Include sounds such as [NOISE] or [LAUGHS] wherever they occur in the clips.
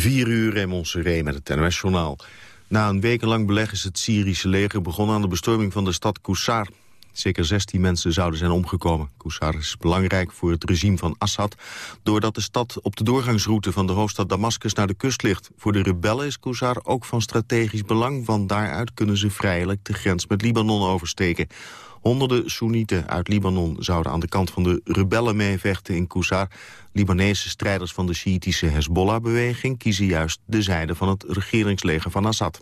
4 uur in Montserrat met het NOS-journaal. Na een wekenlang beleg is het Syrische leger begonnen aan de bestorming van de stad Kusar. Zeker 16 mensen zouden zijn omgekomen. Kusar is belangrijk voor het regime van Assad... doordat de stad op de doorgangsroute van de hoofdstad Damascus naar de kust ligt. Voor de rebellen is Kusar ook van strategisch belang... want daaruit kunnen ze vrijelijk de grens met Libanon oversteken. Honderden Soenieten uit Libanon zouden aan de kant van de rebellen meevechten in Kusar. Libanese strijders van de Sjiitische Hezbollah-beweging kiezen juist de zijde van het regeringsleger van Assad.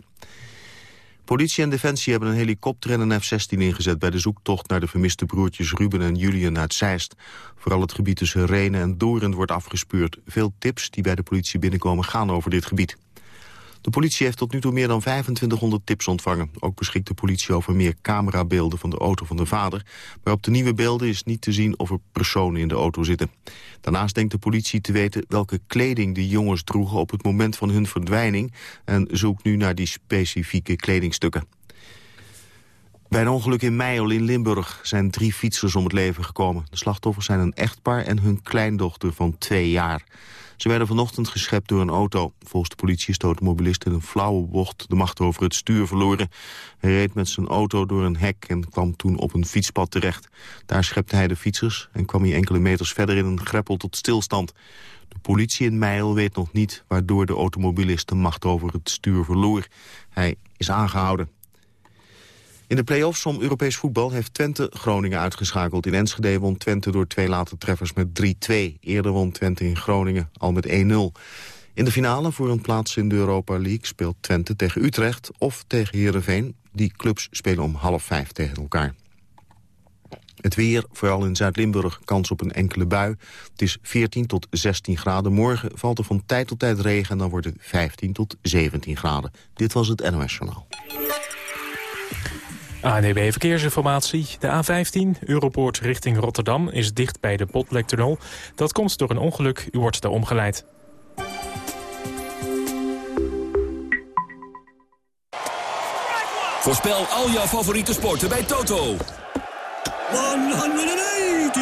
Politie en Defensie hebben een helikopter en een F-16 ingezet... bij de zoektocht naar de vermiste broertjes Ruben en Julian uit Zeist. Vooral het gebied tussen Renen en Doorn wordt afgespeurd. Veel tips die bij de politie binnenkomen gaan over dit gebied. De politie heeft tot nu toe meer dan 2500 tips ontvangen. Ook beschikt de politie over meer camerabeelden van de auto van de vader. Maar op de nieuwe beelden is niet te zien of er personen in de auto zitten. Daarnaast denkt de politie te weten welke kleding de jongens droegen op het moment van hun verdwijning. En zoekt nu naar die specifieke kledingstukken. Bij een ongeluk in Meijel in Limburg zijn drie fietsers om het leven gekomen. De slachtoffers zijn een echtpaar en hun kleindochter van twee jaar. Ze werden vanochtend geschept door een auto. Volgens de politie stoot de mobilist in een flauwe bocht de macht over het stuur verloren. Hij reed met zijn auto door een hek en kwam toen op een fietspad terecht. Daar schepte hij de fietsers en kwam hij enkele meters verder in een greppel tot stilstand. De politie in Meijel weet nog niet waardoor de automobilist de macht over het stuur verloor. Hij is aangehouden. In de play-offs om Europees voetbal heeft Twente Groningen uitgeschakeld. In Enschede won Twente door twee late treffers met 3-2. Eerder won Twente in Groningen al met 1-0. In de finale voor een plaats in de Europa League speelt Twente tegen Utrecht of tegen Heerenveen. Die clubs spelen om half vijf tegen elkaar. Het weer, vooral in Zuid-Limburg, kans op een enkele bui. Het is 14 tot 16 graden. Morgen valt er van tijd tot tijd regen en dan wordt het 15 tot 17 graden. Dit was het NOS Journaal. ANEB Verkeersinformatie. De A15, Europoort richting Rotterdam, is dicht bij de Botlektunnel. Dat komt door een ongeluk. U wordt daar omgeleid. Voorspel al jouw favoriete sporten bij Toto. 180!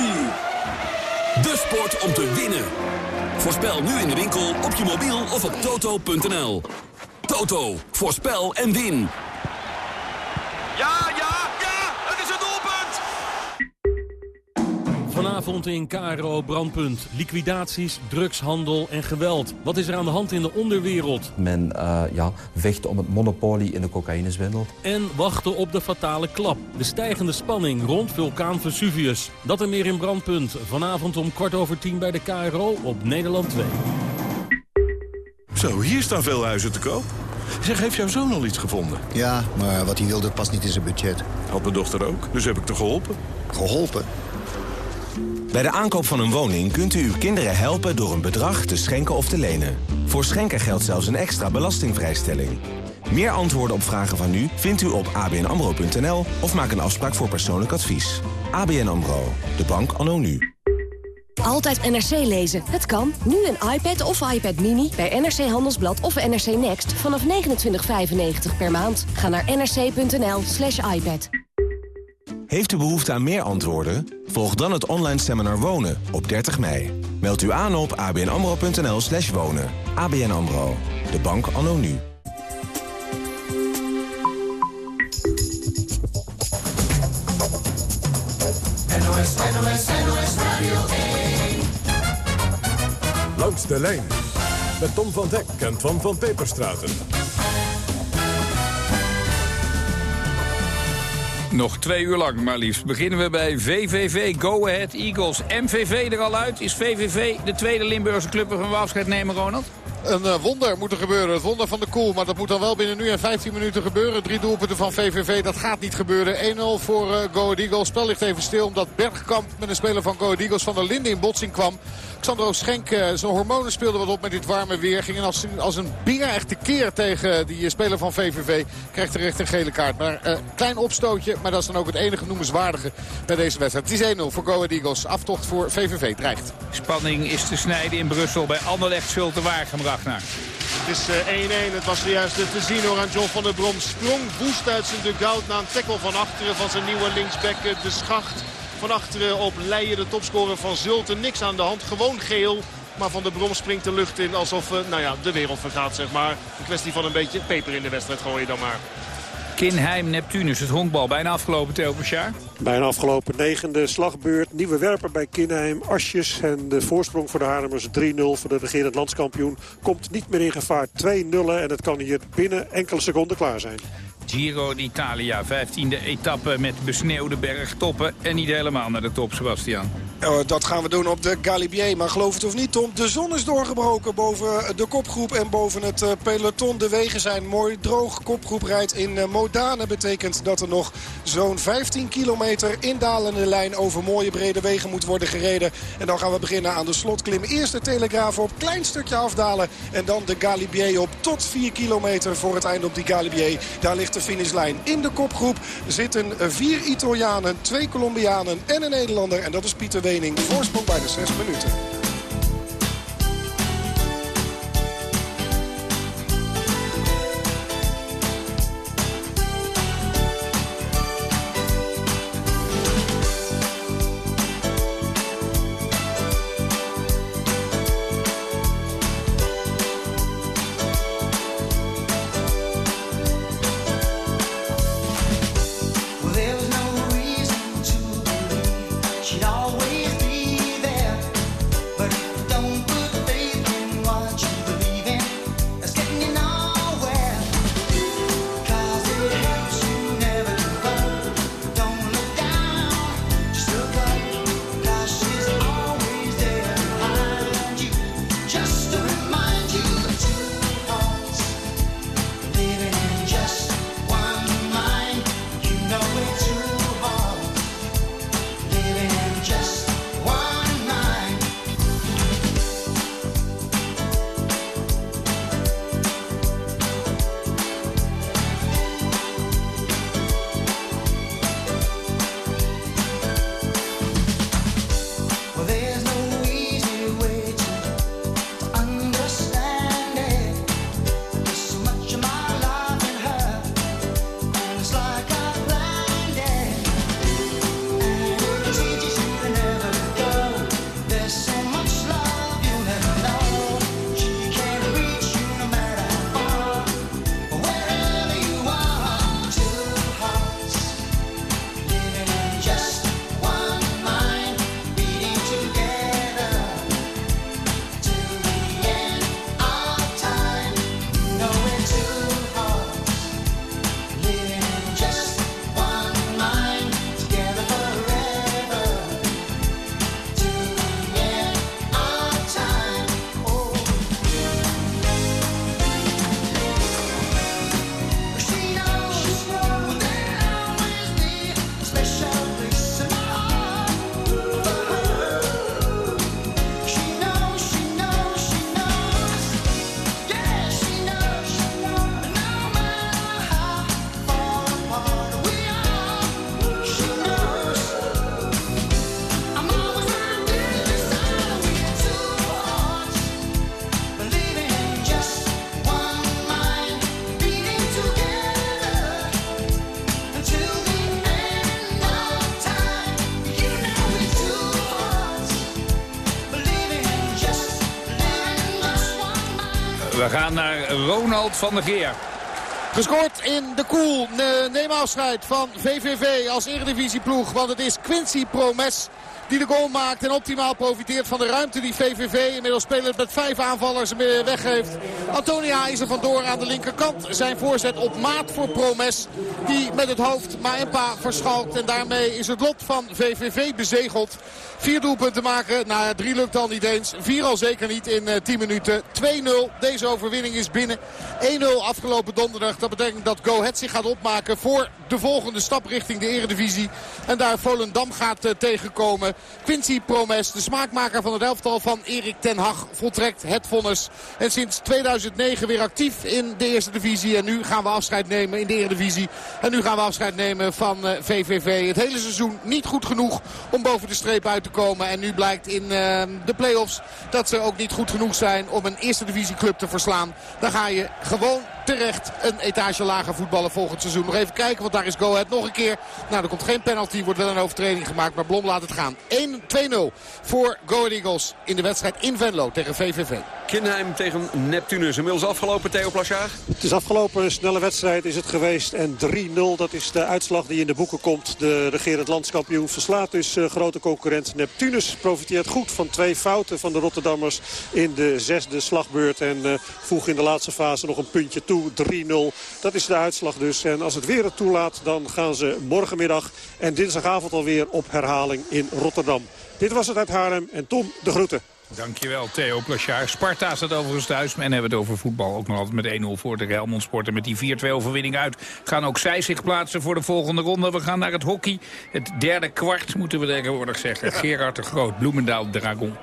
De sport om te winnen. Voorspel nu in de winkel, op je mobiel of op toto.nl. Toto, voorspel en win. Ja, Vanavond in KRO Brandpunt. Liquidaties, drugshandel en geweld. Wat is er aan de hand in de onderwereld? Men uh, ja, vecht om het monopolie in de cocaïneswindel. En wachten op de fatale klap. De stijgende spanning rond vulkaan Vesuvius. Dat en meer in Brandpunt. Vanavond om kwart over tien bij de KRO op Nederland 2. Zo, hier staan veel huizen te koop. Zeg, heeft jouw zoon al iets gevonden? Ja, maar wat hij wilde past niet in zijn budget. Had mijn dochter ook, dus heb ik te geholpen. Geholpen? Bij de aankoop van een woning kunt u uw kinderen helpen door een bedrag te schenken of te lenen. Voor schenken geldt zelfs een extra belastingvrijstelling. Meer antwoorden op vragen van u vindt u op abnamro.nl of maak een afspraak voor persoonlijk advies. ABN AMRO, de bank anno nu. Altijd NRC lezen. Het kan. Nu een iPad of iPad Mini bij NRC Handelsblad of NRC Next vanaf 29,95 per maand. Ga naar nrc.nl slash iPad. Heeft u behoefte aan meer antwoorden? Volg dan het online seminar Wonen op 30 mei. Meld u aan op abnamro.nl slash wonen. ABN AMRO. De bank anno nu. NOS, NOS, NOS Radio 1. Langs de lijn met Tom van Dek en Van van Peperstraten. Nog twee uur lang maar liefst. Beginnen we bij VVV Go Ahead Eagles. MVV er al uit. Is VVV de tweede Limburgse club waarvan we afscheid nemen, Ronald? Een uh, wonder moet er gebeuren. Het wonder van de koel. Maar dat moet dan wel binnen nu en 15 minuten gebeuren. Drie doelpunten van VVV. Dat gaat niet gebeuren. 1-0 voor uh, Go Eagles. Spel ligt even stil omdat Bergkamp met een speler van Go Eagles van der Linden in botsing kwam. Xandro Schenk, uh, zijn hormonen speelden wat op met dit warme weer. Ging als, als een beer echt keer tegen die speler van VVV. Krijgt terecht een gele kaart. Maar uh, klein opstootje. Maar dat is dan ook het enige noemenswaardige bij deze wedstrijd. Het is 1-0 voor Go Eagles. Aftocht voor VVV dreigt. Spanning is te snijden in Brussel bij Anderlecht Zulte Wagenbracht. Het is 1-1. Het was zojuist te zien hoor aan John van der Brom. Sprong woest uit zijn dugout na een tackle van achteren van zijn nieuwe linksback De Schacht. Van achteren op Leijen, de topscorer van Zulte. Niks aan de hand, gewoon geel. Maar Van der Brom springt de lucht in alsof nou ja, de wereld vergaat, zeg maar. Een kwestie van een beetje peper in de wedstrijd gooien dan maar. Kinheim Neptunus, het honkbal. Bijna afgelopen, Theo Bouchard. Bijna afgelopen negende slagbeurt. Nieuwe werper bij Kinheim, Asjes. En de voorsprong voor de Haarlemmers 3-0 voor de regerend landskampioen. Komt niet meer in gevaar 2-0 en het kan hier binnen enkele seconden klaar zijn. Giro d'Italia, 15e etappe met besneeuwde bergtoppen. En niet helemaal naar de top, Sebastian. Dat gaan we doen op de Galibier. Maar geloof het of niet, Tom, de zon is doorgebroken boven de kopgroep en boven het eh, peloton. De wegen zijn mooi droog. Kopgroep rijdt in eh, Modane. Betekent dat er nog zo'n 15 kilometer in dalende lijn over mooie brede wegen moet worden gereden. En dan gaan we beginnen aan de slotklim. Eerst de Telegraaf op, klein stukje afdalen. En dan de Galibier op tot 4 kilometer voor het einde op die Galibier. Daar ligt de finishlijn. In de kopgroep zitten vier Italianen, twee Colombianen en een Nederlander. En dat is Pieter Wening. Voorsprong bij de 6 minuten. Naar Ronald van der Geer. Gescoord in de koel. Neem afscheid van VVV als eredivisieploeg. Want het is Quincy Promes die de goal maakt en optimaal profiteert van de ruimte die VVV inmiddels spelend met vijf aanvallers weggeeft. Antonia is er vandoor aan de linkerkant. Zijn voorzet op maat voor Promes die met het hoofd Maempa verschalkt. En daarmee is het lot van VVV bezegeld. Vier doelpunten maken. Nou, drie lukt al niet eens. Vier al zeker niet in uh, eh, 10 minuten. 2-0. Deze overwinning is binnen. 1-0 afgelopen donderdag. Dat betekent dat Go Ahead zich gaat opmaken voor de volgende stap richting de eredivisie. En daar Volendam gaat uh, tegenkomen. Quincy Promes, de smaakmaker van het elftal van Erik ten Hag, voltrekt het vonnis. En sinds 2009 weer actief in de eerste divisie. En nu gaan we afscheid nemen in de eredivisie. En nu gaan we afscheid nemen van VVV. Het hele seizoen niet goed genoeg om boven de streep uit te En nu blijkt in uh, de play-offs dat ze ook niet goed genoeg zijn om een eerste divisieclub te verslaan. Dan ga je gewoon terecht een etage lager voetballen volgend seizoen. Nog even kijken, want daar is Go Ahead nog een keer. Nou, er komt geen penalty, wordt wel een overtreding gemaakt. Maar Blom laat het gaan. 1-2-0 voor Go Eagles in de wedstrijd in Venlo tegen VVV. Kinheim tegen Neptunus. Inmiddels afgelopen, Theo Plasjaar? Het is afgelopen. Een snelle wedstrijd is het geweest. En 3-0, dat is de uitslag die in de boeken komt. De regerend landskampioen verslaat dus uh, grote concurrent Neptunus. Profiteert goed van twee fouten van de Rotterdammers in de zesde slagbeurt. En uh, voeg in de laatste fase nog een puntje toe. 3-0. Dat is de uitslag dus. En als het weer het toelaat, dan gaan ze morgenmiddag en dinsdagavond alweer op herhaling in Rotterdam. Dit was het uit Haarlem en Tom de groeten. Dankjewel, Theo Plachard. Sparta staat overigens thuis. En hebben het over voetbal ook nog altijd met 1-0 voor de Helmond Sport. En met die 4-2 overwinning uit gaan ook zij zich plaatsen voor de volgende ronde. We gaan naar het hockey. Het derde kwart, moeten we tegenwoordig zeggen. Gerard de Groot, Bloemendaal, Dragon.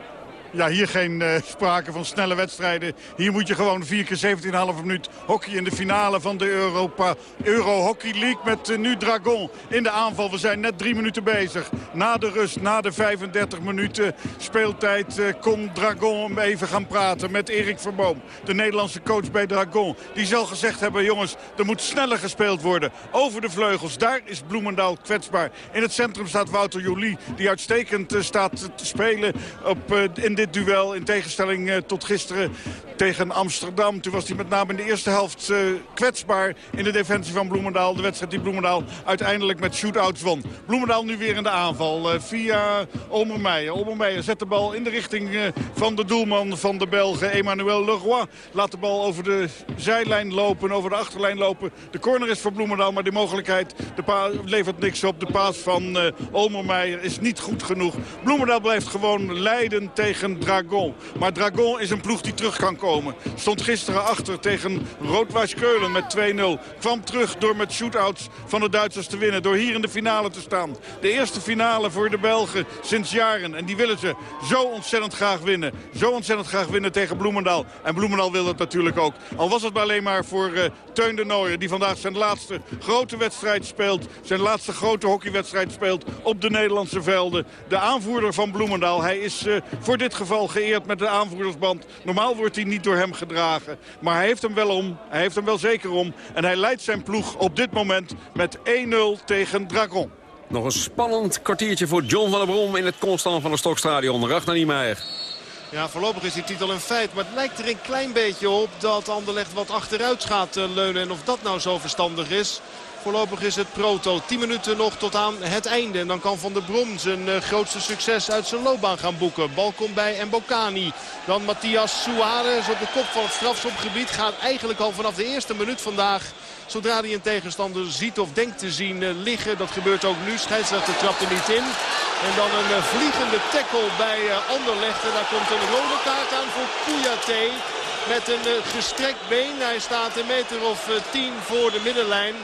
Ja, hier geen uh, sprake van snelle wedstrijden. Hier moet je gewoon 4 keer 17,5 minuut hockey in de finale van de Europa, Euro Hockey League. Met uh, nu Dragon in de aanval. We zijn net drie minuten bezig. Na de rust, na de 35 minuten speeltijd, uh, kon Dragon even gaan praten met Erik Verboom. De Nederlandse coach bij Dragon. Die zal gezegd hebben, jongens, er moet sneller gespeeld worden. Over de vleugels, daar is Bloemendaal kwetsbaar. In het centrum staat Wouter Jolie, die uitstekend staat te spelen op, in dit duel. In tegenstelling uh, tot gisteren tegen Amsterdam. Toen was hij met name in de eerste helft uh, kwetsbaar in de defensie van Bloemendaal. De wedstrijd die Bloemendaal uiteindelijk met shootouts won. Bloemendaal nu weer in de aanval uh, via Omermeijer. Omermeijer zet de bal in de richting van de doelman van de Belgen. Emmanuel Leroy laat de bal over de zijlijn lopen, over de achterlijn lopen. De corner is voor Bloemendaal, maar die mogelijkheid de levert niks op. De paas van Omermeijer is niet goed genoeg. Bloemendaal blijft gewoon leiden tegen Dragon. Maar Dragon is een ploeg die terug kan komen. Stond gisteren achter tegen Roodwijs Keulen met 2-0. Kwam terug door met shootouts van de Duitsers te winnen. Door hier in de finale te staan. De eerste finale voor de Belgen sinds jaren. En die willen ze zo ontzettend graag winnen. Zo ontzettend graag winnen tegen Bloemendaal. En Bloemendaal wil dat natuurlijk ook. Al was het maar alleen maar voor uh, Teun de Nooijer. Die vandaag zijn laatste grote wedstrijd speelt. Zijn laatste grote hockeywedstrijd speelt op de Nederlandse velden. De aanvoerder van Bloemendaal. Hij is uh, voor dit geval geëerd met de aanvoerdersband. Normaal wordt hij niet door hem gedragen. Maar hij heeft hem wel om. Hij heeft hem wel zeker om. En hij leidt zijn ploeg op dit moment met 1-0 tegen Dragon. Nog een spannend kwartiertje voor John van der Brom in het Constant van de Stokstadion. Ragnar Niemeyer. Ja, voorlopig is die titel een feit. Maar het lijkt er een klein beetje op dat Anderlecht wat achteruit gaat eh, leunen. En of dat nou zo verstandig is... Voorlopig is het proto. 10 minuten nog tot aan het einde. En dan kan Van der Brom zijn uh, grootste succes uit zijn loopbaan gaan boeken. Bal komt bij Mbokani. Dan Matthias Suarez op de kop van het strafschopgebied. Gaat eigenlijk al vanaf de eerste minuut vandaag. Zodra hij een tegenstander ziet of denkt te zien uh, liggen. Dat gebeurt ook nu. Scheidsrechter trapt er niet in. En dan een uh, vliegende tackle bij Anderlecht. En daar komt een rode kaart aan voor Kouyaté. Met een gestrekt been. Hij staat een meter of 10 voor de middenlijn.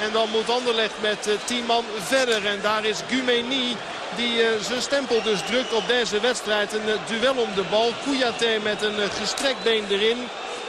En dan moet Anderlecht met 10 eh, man verder. En daar is Gumeni die uh, zijn stempel dus drukt op deze wedstrijd. Een uh, duel om de bal. Kouyaté met een gestrekt been erin.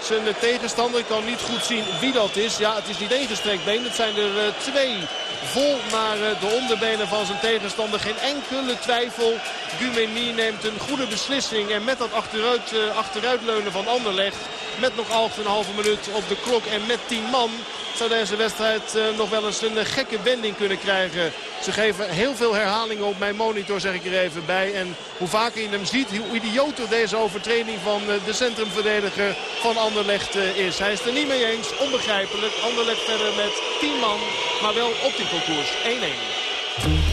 Zijn tegenstander kan niet goed zien wie dat is. Ja, het is niet één gestrekt been. Het zijn er twee vol naar de onderbenen van zijn tegenstander. Geen enkele twijfel. Gumeni neemt een goede beslissing. En met dat achteruit, achteruitleunen van Anderlecht. Met nog 8,5 minuut op de klok en met 10 man zou deze wedstrijd uh, nog wel eens een uh, gekke wending kunnen krijgen. Ze geven heel veel herhalingen op mijn monitor, zeg ik er even bij. En hoe vaker je hem ziet, hoe idioter deze overtreding van uh, de centrumverdediger van Anderlecht is. Hij is er niet mee eens, onbegrijpelijk. Anderlecht verder met 10 man, maar wel op die concours 1-1.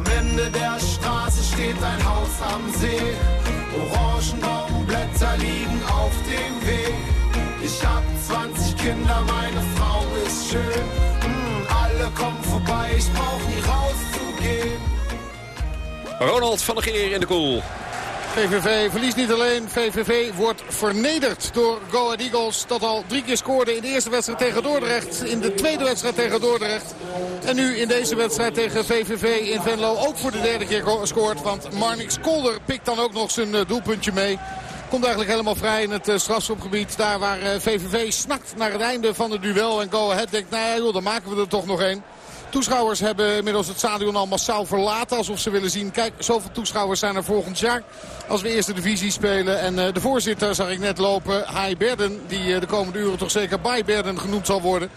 Am Ende der Straße steht ein Haus am See. Orangenbaumblätter liegen auf dem Weg. Ich hab 20 Kinder, meine Frau ist schön. Mm, alle kommen vorbei, ich brauch nie rauszugehen. Ronald van der Geer in de koel. VVV verliest niet alleen. VVV wordt vernederd door Go Eagles. Dat al drie keer scoorde in de eerste wedstrijd tegen Dordrecht. In de tweede wedstrijd tegen Dordrecht. En nu in deze wedstrijd tegen VVV in Venlo ook voor de derde keer scoort. Want Marnix Kolder pikt dan ook nog zijn eh, doelpuntje mee. Komt eigenlijk helemaal vrij in het eh, strafschopgebied. Daar waar VVV eh, snakt naar het einde van het duel. En Go Ahead denkt, nou ja, dan maken we er toch nog één. Toeschouwers hebben inmiddels het stadion al massaal verlaten. Alsof ze willen zien, kijk, zoveel toeschouwers zijn er volgend jaar. Als we eerste divisie spelen. En uh, de voorzitter zag ik net lopen, Hai Berden. Die uh, de komende uren toch zeker Bay Berden genoemd zal worden.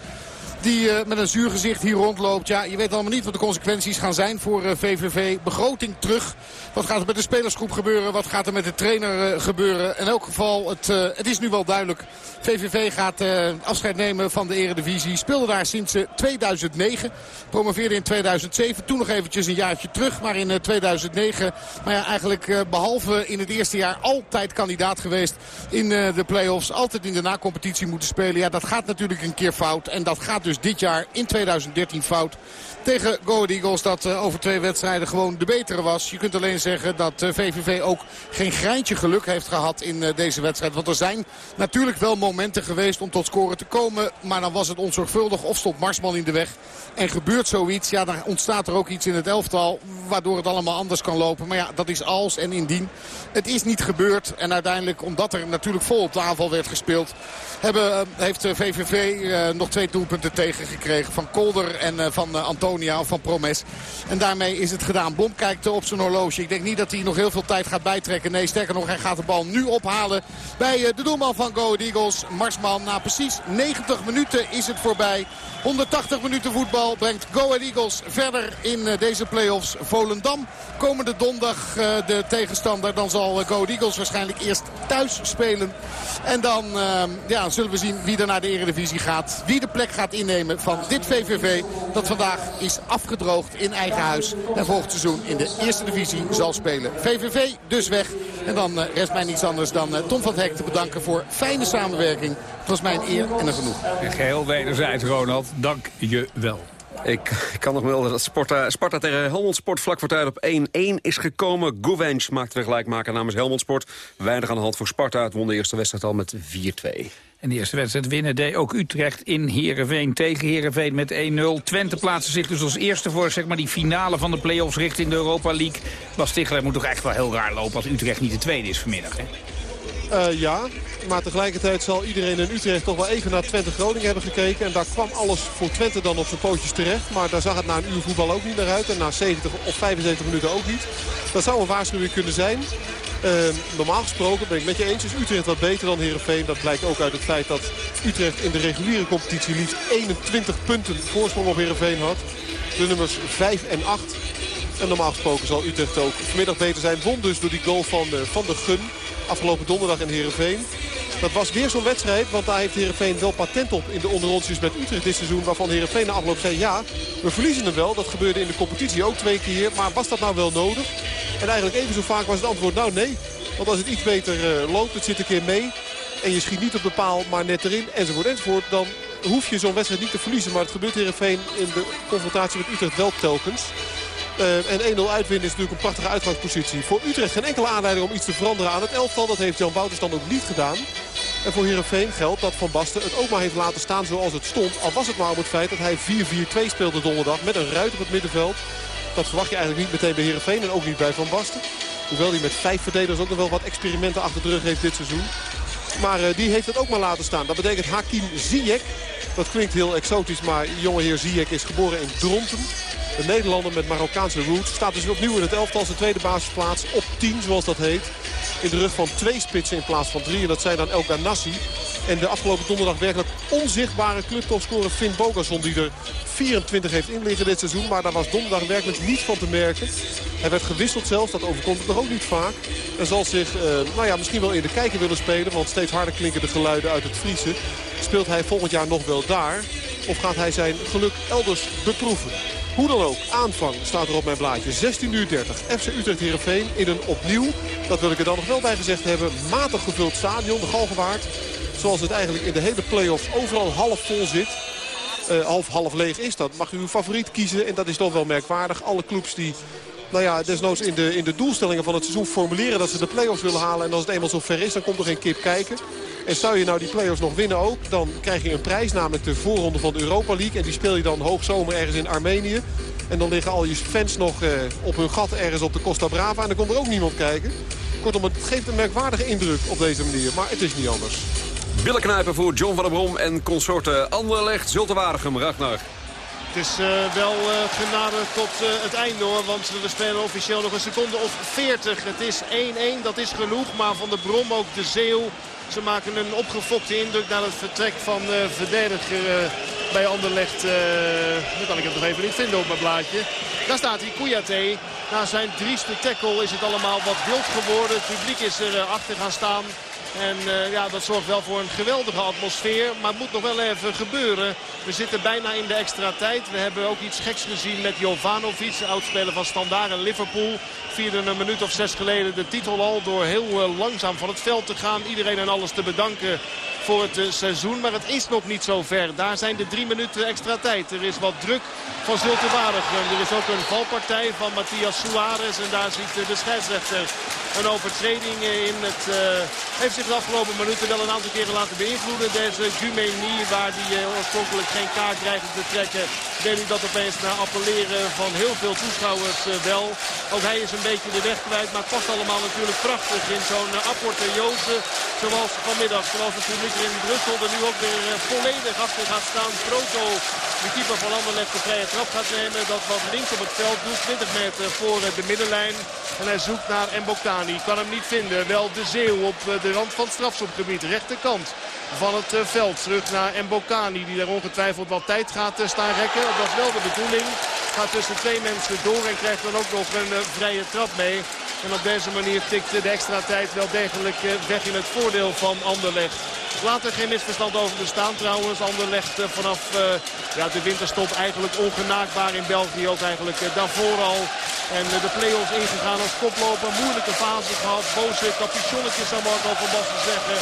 Die uh, met een zuur gezicht hier rondloopt. Ja, je weet allemaal niet wat de consequenties gaan zijn voor VVV. Begroting terug. Wat gaat er met de spelersgroep gebeuren? Wat gaat er met de trainer gebeuren? In elk geval, het, het is nu wel duidelijk. VVV gaat afscheid nemen van de eredivisie. Speelde daar sinds uh, 2009. Promoveerde in 2007. Toen nog eventjes een jaartje terug. Maar in uh, 2009, maar ja, eigenlijk behalve in het eerste jaar altijd kandidaat geweest in de play-offs. Altijd in de na-competitie moeten spelen. Ja, dat gaat natuurlijk een keer fout. En dat gaat dus dit jaar in 2013 fout tegen Go Ahead Eagles. Dat uh, over twee wedstrijden gewoon de betere was. Je kunt alleen zeggen dat VVV ook geen greintje geluk heeft gehad in uh, deze wedstrijd. Want er zijn natuurlijk wel momenten geweest om tot scoren te komen. Maar dan was het onzorgvuldig of stond Marsman in de weg. En gebeurt zoiets, ja dan ontstaat er ook iets in het elftal. Waardoor het allemaal anders kan lopen. Maar ja, dat is als en indien. Het is niet gebeurd. En uiteindelijk, omdat er natuurlijk vol op de aanval werd gespeeld... Hebben, heeft VVV nog twee doelpunten tegengekregen. Van Kolder en van Van Promes. En daarmee is het gedaan. Blom kijkt op zijn horloge. Ik denk niet dat hij nog heel veel tijd gaat bijtrekken. Nee, sterker nog, hij gaat de bal nu ophalen bij de doelman van Go Eagles. Marsman, na precies 90 minuten is het voorbij. 180 minuten voetbal brengt Go Eagles verder in deze play-offs. Volendam komende donderdag de tegenstander. Dan zal Go Eagles waarschijnlijk eerst thuis spelen. En dan ja, zullen we zien wie er naar de Eredivisie gaat. Wie de plek gaat innemen van dit VVV. Dat vandaag is afgedroogd in eigen huis. En volgend seizoen in de eerste divisie zal spelen. VVV dus weg. En dan rest mij niets anders dan Tom van het Hek te bedanken voor fijne samenwerking. Het was mijn eer en een genoeg. Geheel wederzijds, Ronald. Dank je wel. Ik, ik, kan nog melden dat Sparta, Sparta tegen Helmond Sport vlak voor tijd op 1-1 is gekomen. Govench maakte de gelijkmaker namens Helmond Sport. Weinig aan de hand voor Sparta. Het won de eerste wedstrijd al met 4-2. En de eerste wedstrijd winnen deed ook Utrecht in Heerenveen tegen Heerenveen met 1-0. Twente plaatste zich dus als eerste voor zeg maar, die finale van de play-offs richting de Europa League. Bas Tichler moet toch echt wel heel raar lopen als Utrecht niet de tweede is vanmiddag. Hè? Uh, ja, maar tegelijkertijd zal iedereen in Utrecht toch wel even naar Twente Groningen hebben gekeken. En daar kwam alles voor Twente dan op zijn pootjes terecht. Maar daar zag het na een uur voetbal ook niet naar uit. En na 70 of 75 minuten ook niet. Dat zou een waarschuwing kunnen zijn. Uh, normaal gesproken ben ik met je eens. Is Utrecht wat beter dan Heerenveen. Dat blijkt ook uit het feit dat Utrecht in de reguliere competitie liefst 21 punten voorsprong op Heerenveen had. De nummers 5 en 8. En normaal gesproken zal Utrecht ook vanmiddag beter zijn. Won dus door die goal van, uh, van de Gun. Afgelopen donderdag in Heerenveen. Dat was weer zo'n wedstrijd, want daar heeft Heerenveen wel patent op in de onderrondjes met Utrecht dit seizoen. Waarvan Heerenveen na afloop zei, ja, we verliezen hem wel. Dat gebeurde in de competitie ook twee keer. Maar was dat nou wel nodig? En eigenlijk even zo vaak was het antwoord, nou nee. Want als het iets beter uh, loopt, het zit een keer mee. En je schiet niet op de paal, maar net erin, enzovoort, enzovoort. Dan hoef je zo'n wedstrijd niet te verliezen. Maar het gebeurt Heerenveen in de confrontatie met Utrecht wel telkens. Uh, en 1-0 uitwinnen is natuurlijk een prachtige uitgangspositie. Voor Utrecht geen enkele aanleiding om iets te veranderen aan het elftal. Dat heeft Jan Wouters dan ook niet gedaan. En voor Heerenveen geldt dat Van Basten het ook maar heeft laten staan zoals het stond. Al was het maar om het feit dat hij 4-4-2 speelde donderdag met een ruit op het middenveld. Dat verwacht je eigenlijk niet meteen bij Heerenveen en ook niet bij Van Basten. Hoewel hij met vijf verdedigers ook nog wel wat experimenten achter de rug heeft dit seizoen. Maar uh, die heeft het ook maar laten staan. Dat betekent Hakim Ziyech. Dat klinkt heel exotisch, maar jongeheer Ziyech is geboren in Dronten. De Nederlander met Marokkaanse roots staat dus opnieuw in het elftal zijn tweede basisplaats op 10 zoals dat heet. In de rug van twee spitsen in plaats van drie. En dat zijn dan El Ganassi. En de afgelopen donderdag werkelijk onzichtbare clubtopscorer Finn Bogason. Die er 24 heeft inliggen dit seizoen. Maar daar was donderdag werkelijk niets van te merken. Hij werd gewisseld zelfs. Dat overkomt het nog ook niet vaak. En zal zich uh, nou ja, misschien wel in de kijker willen spelen. Want steeds harder klinken de geluiden uit het Friese. Speelt hij volgend jaar nog wel daar? Of gaat hij zijn geluk elders beproeven? Hoe dan ook, aanvang staat er op mijn blaadje. 16 uur 30. FC Utrecht Heerenveen in een opnieuw, dat wil ik er dan nog wel bij gezegd hebben, matig gevuld stadion, de Galgenwaard. Zoals het eigenlijk in de hele play-offs overal half vol zit. Uh, half, half leeg is dat. Mag u uw favoriet kiezen en dat is toch wel merkwaardig. Alle clubs die nou ja, desnoods in de, in de doelstellingen van het seizoen formuleren dat ze de play-offs willen halen. En als het eenmaal zo ver is, dan komt er geen kip kijken. En zou je nou die play-offs nog winnen ook, dan krijg je een prijs. Namelijk de voorronde van de Europa League. En die speel je dan hoogzomer ergens in Armenië. En dan liggen al je fans nog eh, op hun gat ergens op de Costa Brava. En dan komt er ook niemand kijken. Kortom, het geeft een merkwaardige indruk op deze manier. Maar het is niet anders. Billenknijpen voor John van der Brom en consorten Anderlecht, Zulte Waregem, Ragnar. Het is uh, wel uh, genade tot uh, het einde hoor. Want we spelen officieel nog een seconde of 40. Het is 1-1, dat is genoeg. Maar Van der Brom ook de Zeeuw. Ze maken een opgefokte indruk na het vertrek van de verdediger bij Anderlecht. nu kan ik het nog even niet vinden op mijn blaadje. Daar staat hij, Kouyaté. Na zijn drieste tackle is het allemaal wat wild geworden. Het publiek is er achter gaan staan. En uh, ja, dat zorgt wel voor een geweldige atmosfeer. Maar het moet nog wel even gebeuren. We zitten bijna in de extra tijd. We hebben ook iets geks gezien met Jovanovic, oudspeler van Standaard en Liverpool. Vierde een minuut of zes geleden de titel al door heel uh, langzaam van het veld te gaan. Iedereen en alles te bedanken voor het uh, seizoen. Maar het is nog niet zo ver. Daar zijn de drie minuten extra tijd. Er is wat druk van Zulte Waregem. Er is ook een valpartij van Matthias Suarez. En daar ziet de scheidsrechter een overtreding in. Het heeft zich de afgelopen minuten wel een aantal keren laten beïnvloeden. Deze Gumeni, waar die uh, oorspronkelijk geen kaart dreigde te trekken, deed hij dat opeens na appelleren van heel veel toeschouwers wel. Ook hij is een beetje de weg kwijt, maar het past allemaal natuurlijk prachtig in zo'n apporteriose. Zoals vanmiddag, zoals het publiek in Brussel er nu ook weer volledig achter gaat staan. Proto, de keeper van Anderlecht, de vrije trap gaat nemen. Dat wat links op het veld doet, 20 meter voor de middenlijn. En hij zoekt naar Mbokani, kan hem niet vinden. Wel de Zeeuw op de rand van strafschopgebied. Rechterkant van het eh, veld. Terug naar Mbokani die daar ongetwijfeld wat tijd gaat eh, staan rekken. Dat is wel de bedoeling. Gaat tussen twee mensen door en krijgt dan ook nog een eh, vrije trap mee. En op deze manier tikt de extra tijd wel degelijk weg in het voordeel van Anderlecht. Laat er geen misverstand over bestaan trouwens. Anderlecht vanaf ja, de winterstop eigenlijk ongenaakbaar in België. Ook eigenlijk daarvoor al. En de play-offs ingegaan als koploper. Moeilijke fase gehad. Boze capuchonnetjes zou Marco van Basten zeggen.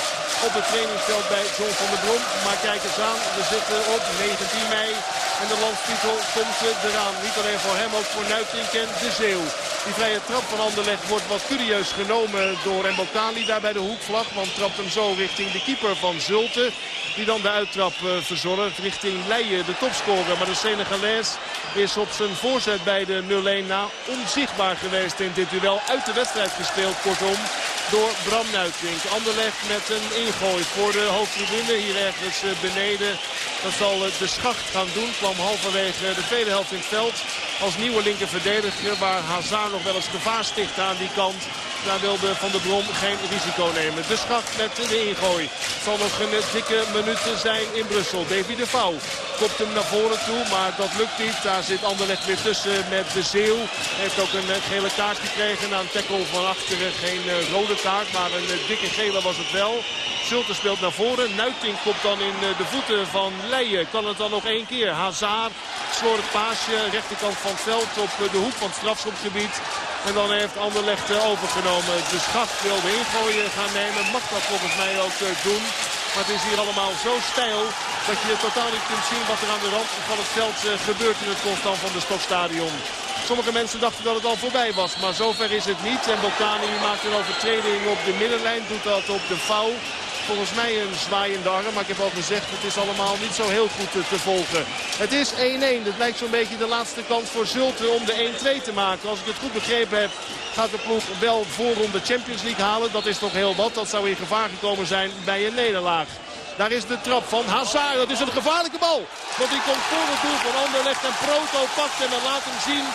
Op het trainingsveld bij John van der Brom. Maar kijk eens aan. We zitten op 19 mei. En de landstitel komt eraan. Niet alleen voor hem, ook voor Nuitink en De Zeeuw. Die vrije trap van Anderlecht wordt wat curieus genomen door Mbokali daar bij de hoekvlag. Want trapt hem zo richting de keeper van Zulte. Die dan de uittrap uh, verzorgt richting Leijen, de topscorer. Maar de Senegalees is op zijn voorzet bij de 0-1 na onzichtbaar geweest in dit duel. Uit de wedstrijd gespeeld, kortom. Door Bram Nuitwink. Anderlecht met een ingooi voor de hoofdtribune. Hier ergens beneden. Dat zal de schacht gaan doen. Kwam halverwege de tweede helft in het veld. Als nieuwe linker verdediger waar Hazard nog wel eens gevaar sticht aan die kant. Daar wilde Van der Brom geen risico nemen. De schacht met de ingooi. Het zal nog een dikke minuut zijn in Brussel. Davy de Vouw kopt hem naar voren toe, maar dat lukt niet. Daar zit Anderlecht weer tussen met de Zeeuw. Heeft ook een gele kaart gekregen na een tackle van achteren. Geen eh, rode kaart, maar een eh, dikke gele was het wel. Zulte speelt naar voren. Nuiting komt dan in eh, de voeten van Leijen. Kan het dan nog één keer. Hazard, slordig paasje, rechterkant van het veld op de hoek van het strafschopgebied. En dan heeft Anderlecht overgenomen. De schacht wil de ingooien gaan nemen. Mag dat volgens mij ook doen. Maar het is hier allemaal zo stijl dat je totaal niet kunt zien wat er aan de rand van het veld gebeurt in het constant van de Stokstadion. Sommige mensen dachten dat het al voorbij was, maar zover is het niet. En Bocani maakt een overtreding op de middenlijn, doet dat op de vouw. Volgens mij een zwaaiende arm, maar ik heb al gezegd, het is allemaal niet zo heel goed te, volgen. Het is 1-1, het lijkt zo'n beetje de laatste kans voor Zulte om de 1-2 te maken. Als ik het goed begrepen heb, gaat de ploeg wel voorronde Champions League halen. Dat is toch heel wat, dat zou in gevaar gekomen zijn bij een nederlaag. Daar is de trap van Hazard. Dat is een gevaarlijke bal. Want die komt voor het doel van Anderlecht. En Proto pakt en laat hem zien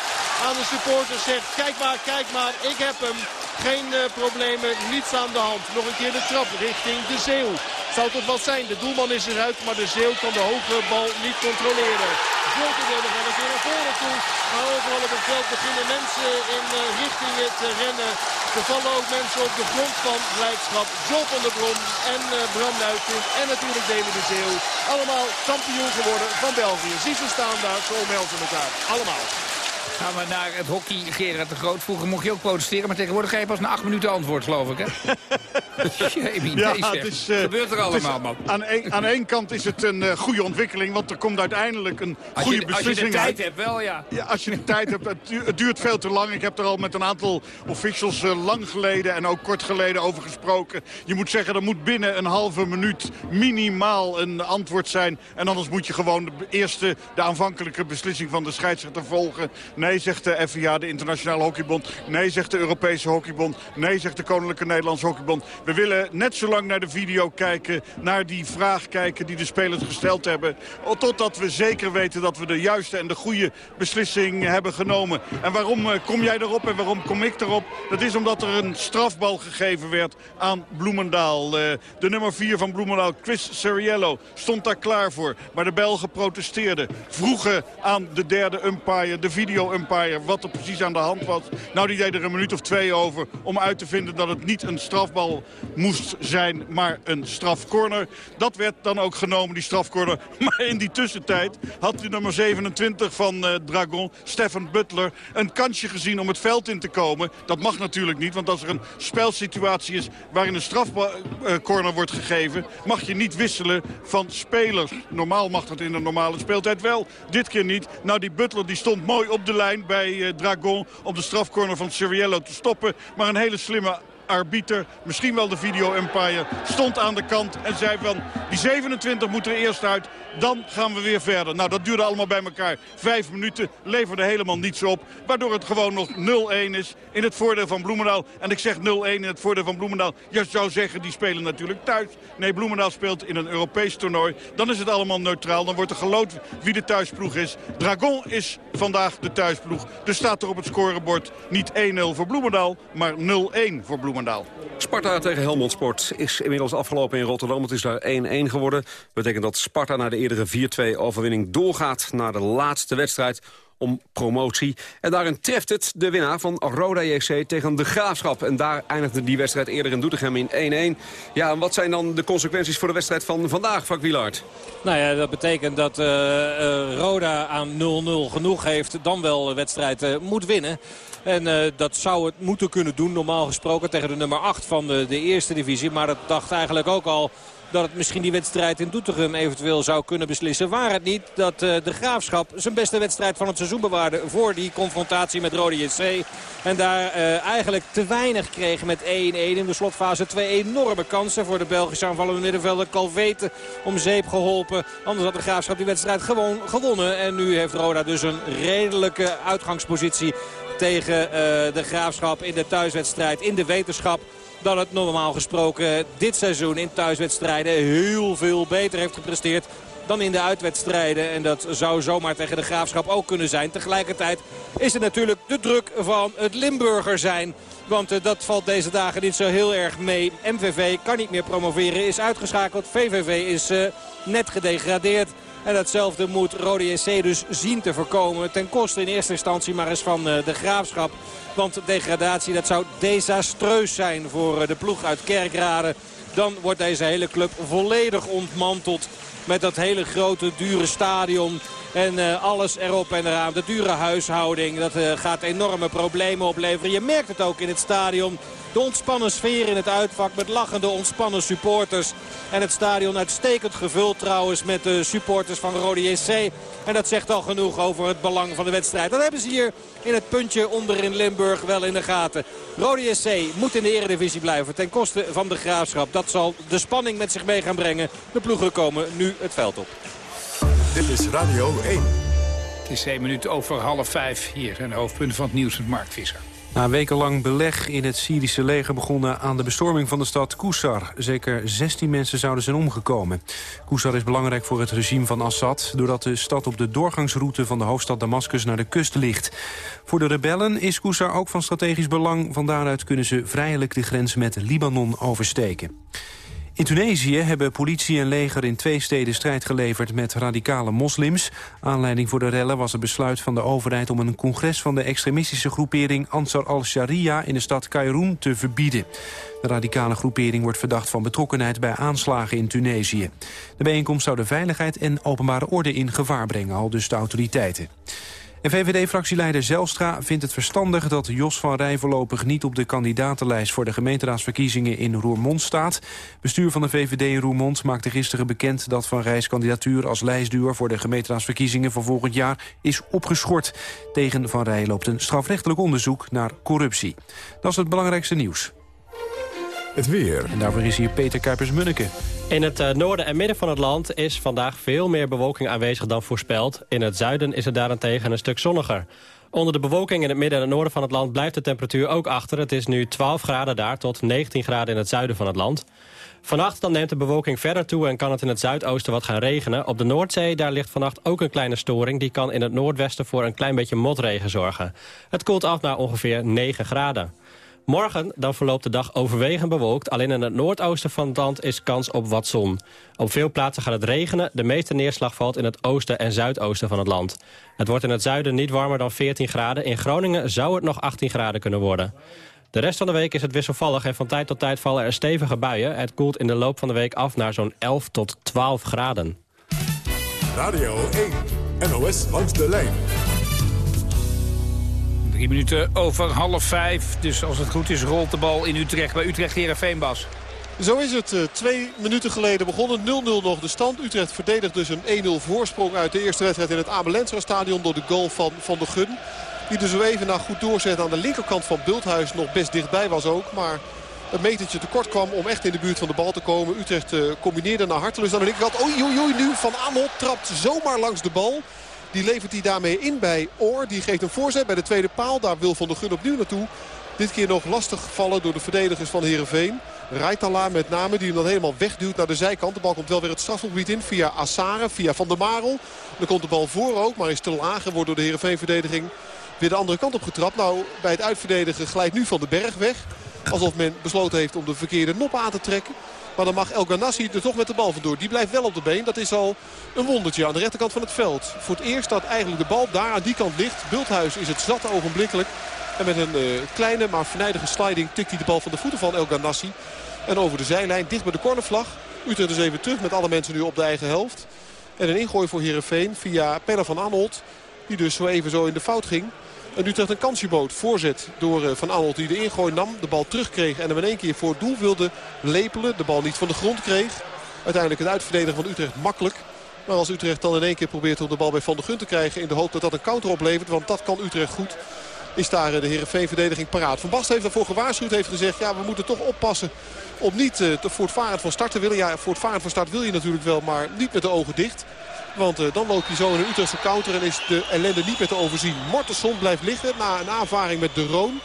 aan de supporters. Zegt kijk maar, kijk maar. Ik heb hem. Geen uh, problemen, niets aan de hand. Nog een keer de trap richting de Zeeuw. Zou toch wat zijn. De doelman is eruit, maar de Zeeuw kan de hoge bal niet controleren. Zulte wil nog wel een naar voren toe. Maar overal op het veld beginnen mensen in uh, richting het uh, rennen. Er vallen ook mensen op de grond van blijdschap. Joel van der Brom en Bram Nuitink en natuurlijk David de Zeeuw. Allemaal kampioen geworden van België. Zie ze staan daar, zo omhelzen elkaar. Allemaal. Gaan we naar het hockey. Gerard de Groot. Vroeger mocht je ook protesteren, maar tegenwoordig ga je pas na acht minuten antwoord, geloof ik, hè? [LAUGHS] ja, het is, uh, gebeurt er allemaal, man. Aan aan één kant is het een uh, goede ontwikkeling, want er komt uiteindelijk een goede beslissing Als je de tijd uit. hebt, wel, ja. ja. Als je de tijd hebt, het, het, duurt veel te lang. Ik heb er al met een aantal officials uh, lang geleden en ook kort geleden over gesproken. Je moet zeggen, er moet binnen een halve minuut minimaal een antwoord zijn. En anders moet je gewoon de eerste, de aanvankelijke beslissing van de scheidsrechter volgen. Nee, zegt de FIA, de Internationale Hockeybond. Nee, zegt de Europese Hockeybond. Nee, zegt de Koninklijke Nederlandse Hockeybond. We willen net zo lang naar de video kijken, naar die vraag kijken die de spelers gesteld hebben. Totdat we zeker weten dat we de juiste en de goede beslissing hebben genomen. En waarom eh, kom jij erop en waarom kom ik erop? Dat is omdat er een strafbal gegeven werd aan Bloemendaal. Eh, de nummer 4 van Bloemendaal, Chris Seriello, stond daar klaar voor. Maar de Belgen protesteerden. Vroegen aan de derde umpire, de wat er precies aan de hand was. Nou, die deed er een minuut of twee over om uit te vinden dat het niet een strafbal moest zijn, maar een strafcorner. Dat werd dan ook genomen, die strafcorner. [LAUGHS] Maar in die tussentijd had de nummer 27 van uh, Dragon, Stefan Butler, een kansje gezien om het veld in te komen. Dat mag natuurlijk niet, want als er een spelsituatie is waarin een strafcorner wordt gegeven, mag je niet wisselen van spelers. Normaal mag dat in de normale speeltijd wel. Dit keer niet. Nou, die Butler die stond mooi op de lijn bij uh, Dragon om de strafcorner van Ciriello te stoppen. Maar een hele slimme arbiter, misschien wel de video-umpire, stond aan de kant en zei van... die 27 moeten er eerst uit, dan gaan we weer verder. Nou, dat duurde allemaal bij elkaar vijf minuten, leverde helemaal niets op... waardoor het gewoon nog 0-1 is in het voordeel van Bloemendaal. En ik zeg 0-1 in het voordeel van Bloemendaal. Je zou zeggen, die spelen natuurlijk thuis. Nee, Bloemendaal speelt in een Europees toernooi. Dan is het allemaal neutraal, dan wordt er geloot wie de thuisploeg is. Dragon is vandaag de thuisploeg. Dus staat er op het scorebord niet 1-0 voor Bloemendaal, maar 0-1 voor Bloemendaal. Sparta tegen Helmond Sport is inmiddels afgelopen in Rotterdam. Het is daar 1-1 geworden. Dat betekent dat Sparta naar de eerdere 4-2 overwinning doorgaat naar de laatste wedstrijd om promotie. En daarin treft het de winnaar van Roda JC tegen de Graafschap. En daar eindigde die wedstrijd eerder in Doetinchem in 1-1. Ja, en wat zijn dan de consequenties voor de wedstrijd van vandaag, Frank Wielaert? Nou ja, dat betekent dat uh, uh, Roda aan 0-0 genoeg heeft. Dan wel de wedstrijd uh, moet winnen. En uh, dat zou het moeten kunnen doen, normaal gesproken, tegen de nummer 8 van de, de eerste divisie. Maar dat dacht eigenlijk ook al dat het misschien die wedstrijd in Doetinchem eventueel zou kunnen beslissen. Waar het niet dat uh, de Graafschap zijn beste wedstrijd van het seizoen bewaarde voor die confrontatie met Rode JC. En daar uh, eigenlijk te weinig kreeg met 1-1 in de slotfase. Twee enorme kansen voor de Belgische aanvallende middenvelder Calvete om zeep geholpen. Anders had de Graafschap die wedstrijd gewoon gewonnen. En nu heeft Roda dus een redelijke uitgangspositie tegen uh, de Graafschap in de thuiswedstrijd. In de wetenschap dan het normaal gesproken dit seizoen in thuiswedstrijden heel veel beter heeft gepresteerd dan in de uitwedstrijden. En dat zou zomaar tegen de Graafschap ook kunnen zijn. Tegelijkertijd is het natuurlijk de druk van het Limburger zijn. Want uh, dat valt deze dagen niet zo heel erg mee. MVV kan niet meer promoveren, is uitgeschakeld. VVV is uh, net gedegradeerd. En datzelfde moet Rode JC dus zien te voorkomen. Ten koste in eerste instantie maar eens van uh, de Graafschap. Want degradatie dat zou desastreus zijn voor de ploeg uit Kerkrade. Dan wordt deze hele club volledig ontmanteld met dat hele grote, dure stadion. En uh, alles erop en eraan. De dure huishouding. Dat gaat enorme problemen opleveren. Je merkt het ook in het stadion. De ontspannen sfeer in het uitvak met lachende ontspannen supporters. En het stadion uitstekend gevuld trouwens met de supporters van Rode JC. En dat zegt al genoeg over het belang van de wedstrijd. Dat hebben ze hier in het puntje onder in Limburg wel in de gaten. Rode JC moet in de eredivisie blijven ten koste van de Graafschap. Dat zal de spanning met zich mee gaan brengen. De ploegen komen nu het veld op. Dit is Radio 1. Het is 1 minuut over half vijf. Hier zijn de hoofdpunten van het nieuws met Mark Visser. Na wekenlang beleg in het Syrische leger begonnen aan de bestorming van de stad Kusar. Zeker 16 mensen zouden zijn omgekomen. Kusar is belangrijk voor het regime van Assad... doordat de stad op de doorgangsroute van de hoofdstad Damascus naar de kust ligt. Voor de rebellen is Kusar ook van strategisch belang. Van daaruit kunnen ze vrijelijk de grens met Libanon oversteken. In Tunesië hebben politie en leger in twee steden strijd geleverd met radicale moslims. Aanleiding voor de rellen was het besluit van de overheid om een congres van de extremistische groepering Ansar al-Sharia in de stad Kairoun te verbieden. De radicale groepering wordt verdacht van betrokkenheid bij aanslagen in Tunesië. De bijeenkomst zou de veiligheid en openbare orde in gevaar brengen, al dus de autoriteiten. En VVD-fractieleider Zelstra vindt het verstandig dat Jos van Rij voorlopig niet op de kandidatenlijst voor de gemeenteraadsverkiezingen in Roermond staat. Bestuur van de VVD in Roermond maakte gisteren bekend dat Van Rijs kandidatuur als lijstduur voor de gemeenteraadsverkiezingen van volgend jaar is opgeschort. Tegen Van Rij loopt een strafrechtelijk onderzoek naar corruptie. Dat is het belangrijkste nieuws. Het weer. En daarvoor is hier Peter Kuipers-Munneke. In het uh, noorden en midden van het land is vandaag veel meer bewolking aanwezig dan voorspeld. In het zuiden is het daarentegen een stuk zonniger. Onder de bewolking in het midden en het noorden van het land blijft de temperatuur ook achter. Het is nu 12 graden daar tot 19 graden in het zuiden van het land. Vannacht dan neemt de bewolking verder toe en kan het in het zuidoosten wat gaan regenen. Op de Noordzee daar ligt vannacht ook een kleine storing. Die kan in het noordwesten voor een klein beetje motregen zorgen. Het koelt af naar ongeveer 9 graden. Morgen dan verloopt de dag overwegend bewolkt. Alleen in het noordoosten van het land is kans op wat zon. Op veel plaatsen gaat het regenen. De meeste neerslag valt in het oosten en zuidoosten van het land. Het wordt in het zuiden niet warmer dan 14 graden. In Groningen zou het nog 18 graden kunnen worden. De rest van de week is het wisselvallig en van tijd tot tijd vallen er stevige buien. Het koelt in de loop van de week af naar zo'n 11 tot 12 graden. Radio 1, NOS langs de lijn. Drie minuten over half vijf. Dus als het goed is rolt de bal in Utrecht bij Utrecht Heerenveen Bas. Zo is het. Twee minuten geleden begonnen. 0-0 nog de stand. Utrecht verdedigt dus een 1-0 voorsprong uit de eerste wedstrijd in het Abelensra stadion door de goal van Van de Gun. Die er zo even na goed doorzet aan de linkerkant van Bulthuis nog best dichtbij was ook. Maar een metertje tekort kwam om echt in de buurt van de bal te komen. Utrecht uh, combineerde naar Hartelus aan de linkerkant. Oei, oei, oei, nu Van Aanholt trapt zomaar langs de bal. Die levert hij daarmee in bij Oor. Die geeft een voorzet bij de tweede paal. Daar wil Van der Gun opnieuw naartoe. Dit keer nog lastig gevallen door de verdedigers van Heerenveen. Rijtala met name die hem dan helemaal wegduwt naar de zijkant. De bal komt wel weer het strafgebied in via Assare, via Van der Marel. Dan komt de bal voor ook, maar is te laag en wordt door de Heerenveen-verdediging weer de andere kant op getrapt. Nou, bij het uitverdedigen glijdt nu Van den Berg weg. Alsof men besloten heeft om de verkeerde nop aan te trekken. Maar dan mag El Ganassi er toch met de bal vandoor. Die blijft wel op de been. Dat is al een wondertje aan de rechterkant van het veld. Voor het eerst dat eigenlijk de bal daar aan die kant ligt. Bulthuis is het zat ogenblikkelijk. En met een uh, kleine maar verneidige sliding tikt hij de bal van de voeten van El Ganassi. En over de zijlijn dicht bij de cornervlag. Utrecht is even terug met alle mensen nu op de eigen helft. En een ingooi voor Heerenveen via Pelle van Anholt. Die dus zo even zo in de fout ging. En Utrecht een kansje bood. Voorzet door Van Arnold die de ingooi nam. De bal terugkreeg en hem in één keer voor het doel wilde lepelen. De bal niet van de grond kreeg. Uiteindelijk het uitverdedigen van Utrecht makkelijk. Maar als Utrecht dan in één keer probeert om de bal bij Van der Gun te krijgen... in de hoop dat dat een counter oplevert, want dat kan Utrecht goed... is daar de Heerenveen-verdediging paraat. Van Basten heeft daarvoor gewaarschuwd, heeft gezegd... ja, we moeten toch oppassen om niet te voortvarend van start te willen. Ja, voortvarend van start wil je natuurlijk wel, maar niet met de ogen dicht. Want uh, dan loopt hij zo in een Utrechtse counter en is de ellende niet meer te overzien. Mortenson blijft liggen na een aanvaring met De Roon.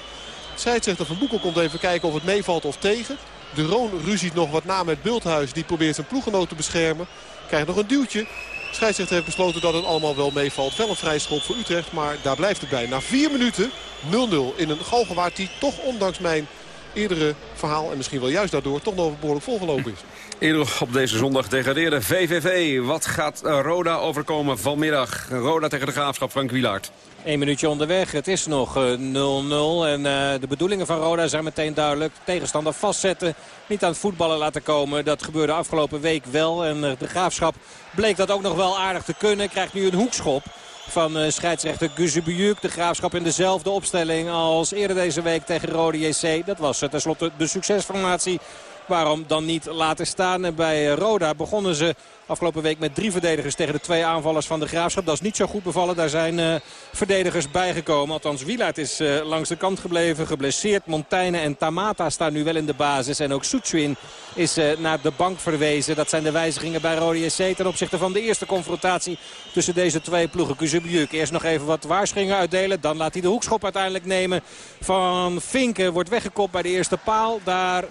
Scheidsrechter Van Boekel komt even kijken of het meevalt of tegen. De Roon ruziet nog wat na met Bulthuis. Die probeert zijn ploeggenoot te beschermen. Krijgt nog een duwtje. Scheidsrechter heeft besloten dat het allemaal wel meevalt. Wel een vrij schop voor Utrecht, maar daar blijft het bij. Na vier minuten 0-0 in een Galgenwaard die toch ondanks mijn eerdere verhaal... en misschien wel juist daardoor toch nog behoorlijk volgelopen is. Eerder op deze zondag degradeerde VVV. Wat gaat Roda overkomen vanmiddag? Roda tegen de Graafschap, Frank Wielaert. Eén minuutje onderweg. Het is nog 0-0. En uh, de bedoelingen van Roda zijn meteen duidelijk. Tegenstander vastzetten. Niet aan het voetballen laten komen. Dat gebeurde afgelopen week wel. En uh, de Graafschap bleek dat ook nog wel aardig te kunnen. Krijgt nu een hoekschop van scheidsrechter Guzebujuk. De Graafschap in dezelfde opstelling als eerder deze week tegen Rode JC. Dat was tenslotte de succesformatie. Waarom dan niet laten staan? Bij Roda begonnen ze afgelopen week met drie verdedigers tegen de twee aanvallers van de Graafschap. Dat is niet zo goed bevallen. Daar zijn uh, verdedigers bijgekomen. Althans, Wielaert is uh, langs de kant gebleven. Geblesseerd. Montaigne en Tamata staan nu wel in de basis. En ook Soetsuin is naar de bank verwezen. Dat zijn de wijzigingen bij Rode SC ten opzichte van de eerste confrontatie tussen deze twee ploegen. Kuzubjuk eerst nog even wat waarschuwingen uitdelen. Dan laat hij de hoekschop uiteindelijk nemen van Vinken. Wordt weggekopt bij de eerste paal. Daar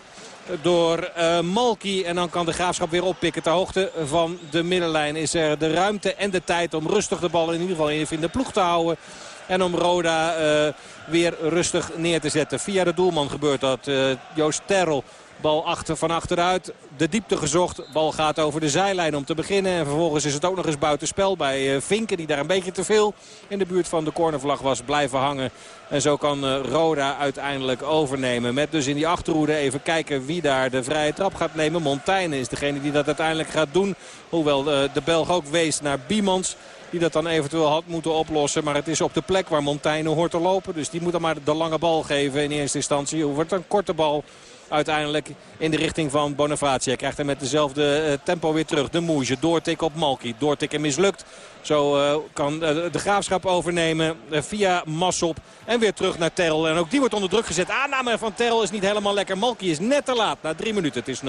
door uh, Malky. En dan kan de Graafschap weer oppikken. Ter hoogte van de middenlijn is er de ruimte en de tijd om rustig de bal in ieder geval in de ploeg te houden. En om Roda uh, weer rustig neer te zetten. Via de doelman gebeurt dat. Uh, Joost Terrel Bal achter, van achteruit. De diepte gezocht. Bal gaat over de zijlijn om te beginnen. En vervolgens is het ook nog eens buitenspel bij uh, Vinken. Die daar een beetje te veel in de buurt van de cornervlag was blijven hangen. En zo kan uh, Roda uiteindelijk overnemen. Met dus in die achterhoede even kijken wie daar de vrije trap gaat nemen. Montaigne is degene die dat uiteindelijk gaat doen. Hoewel uh, de Belg ook wees naar Biemans die dat dan eventueel had moeten oplossen. Maar het is op de plek waar Montaigne hoort te lopen. Dus die moet dan maar de lange bal geven in eerste instantie. Hoe wordt een korte bal uiteindelijk in de richting van Bonifacia. Hij krijgt hem met dezelfde uh, tempo weer terug. De Moesje, doortik op Malki. Doortikken mislukt. Zo uh, kan uh, de graafschap overnemen via Massop. En weer terug naar Terrel. En ook die wordt onder druk gezet. Aanname van Terrel is niet helemaal lekker. Malki is net te laat. Na drie minuten. Het is 0-0.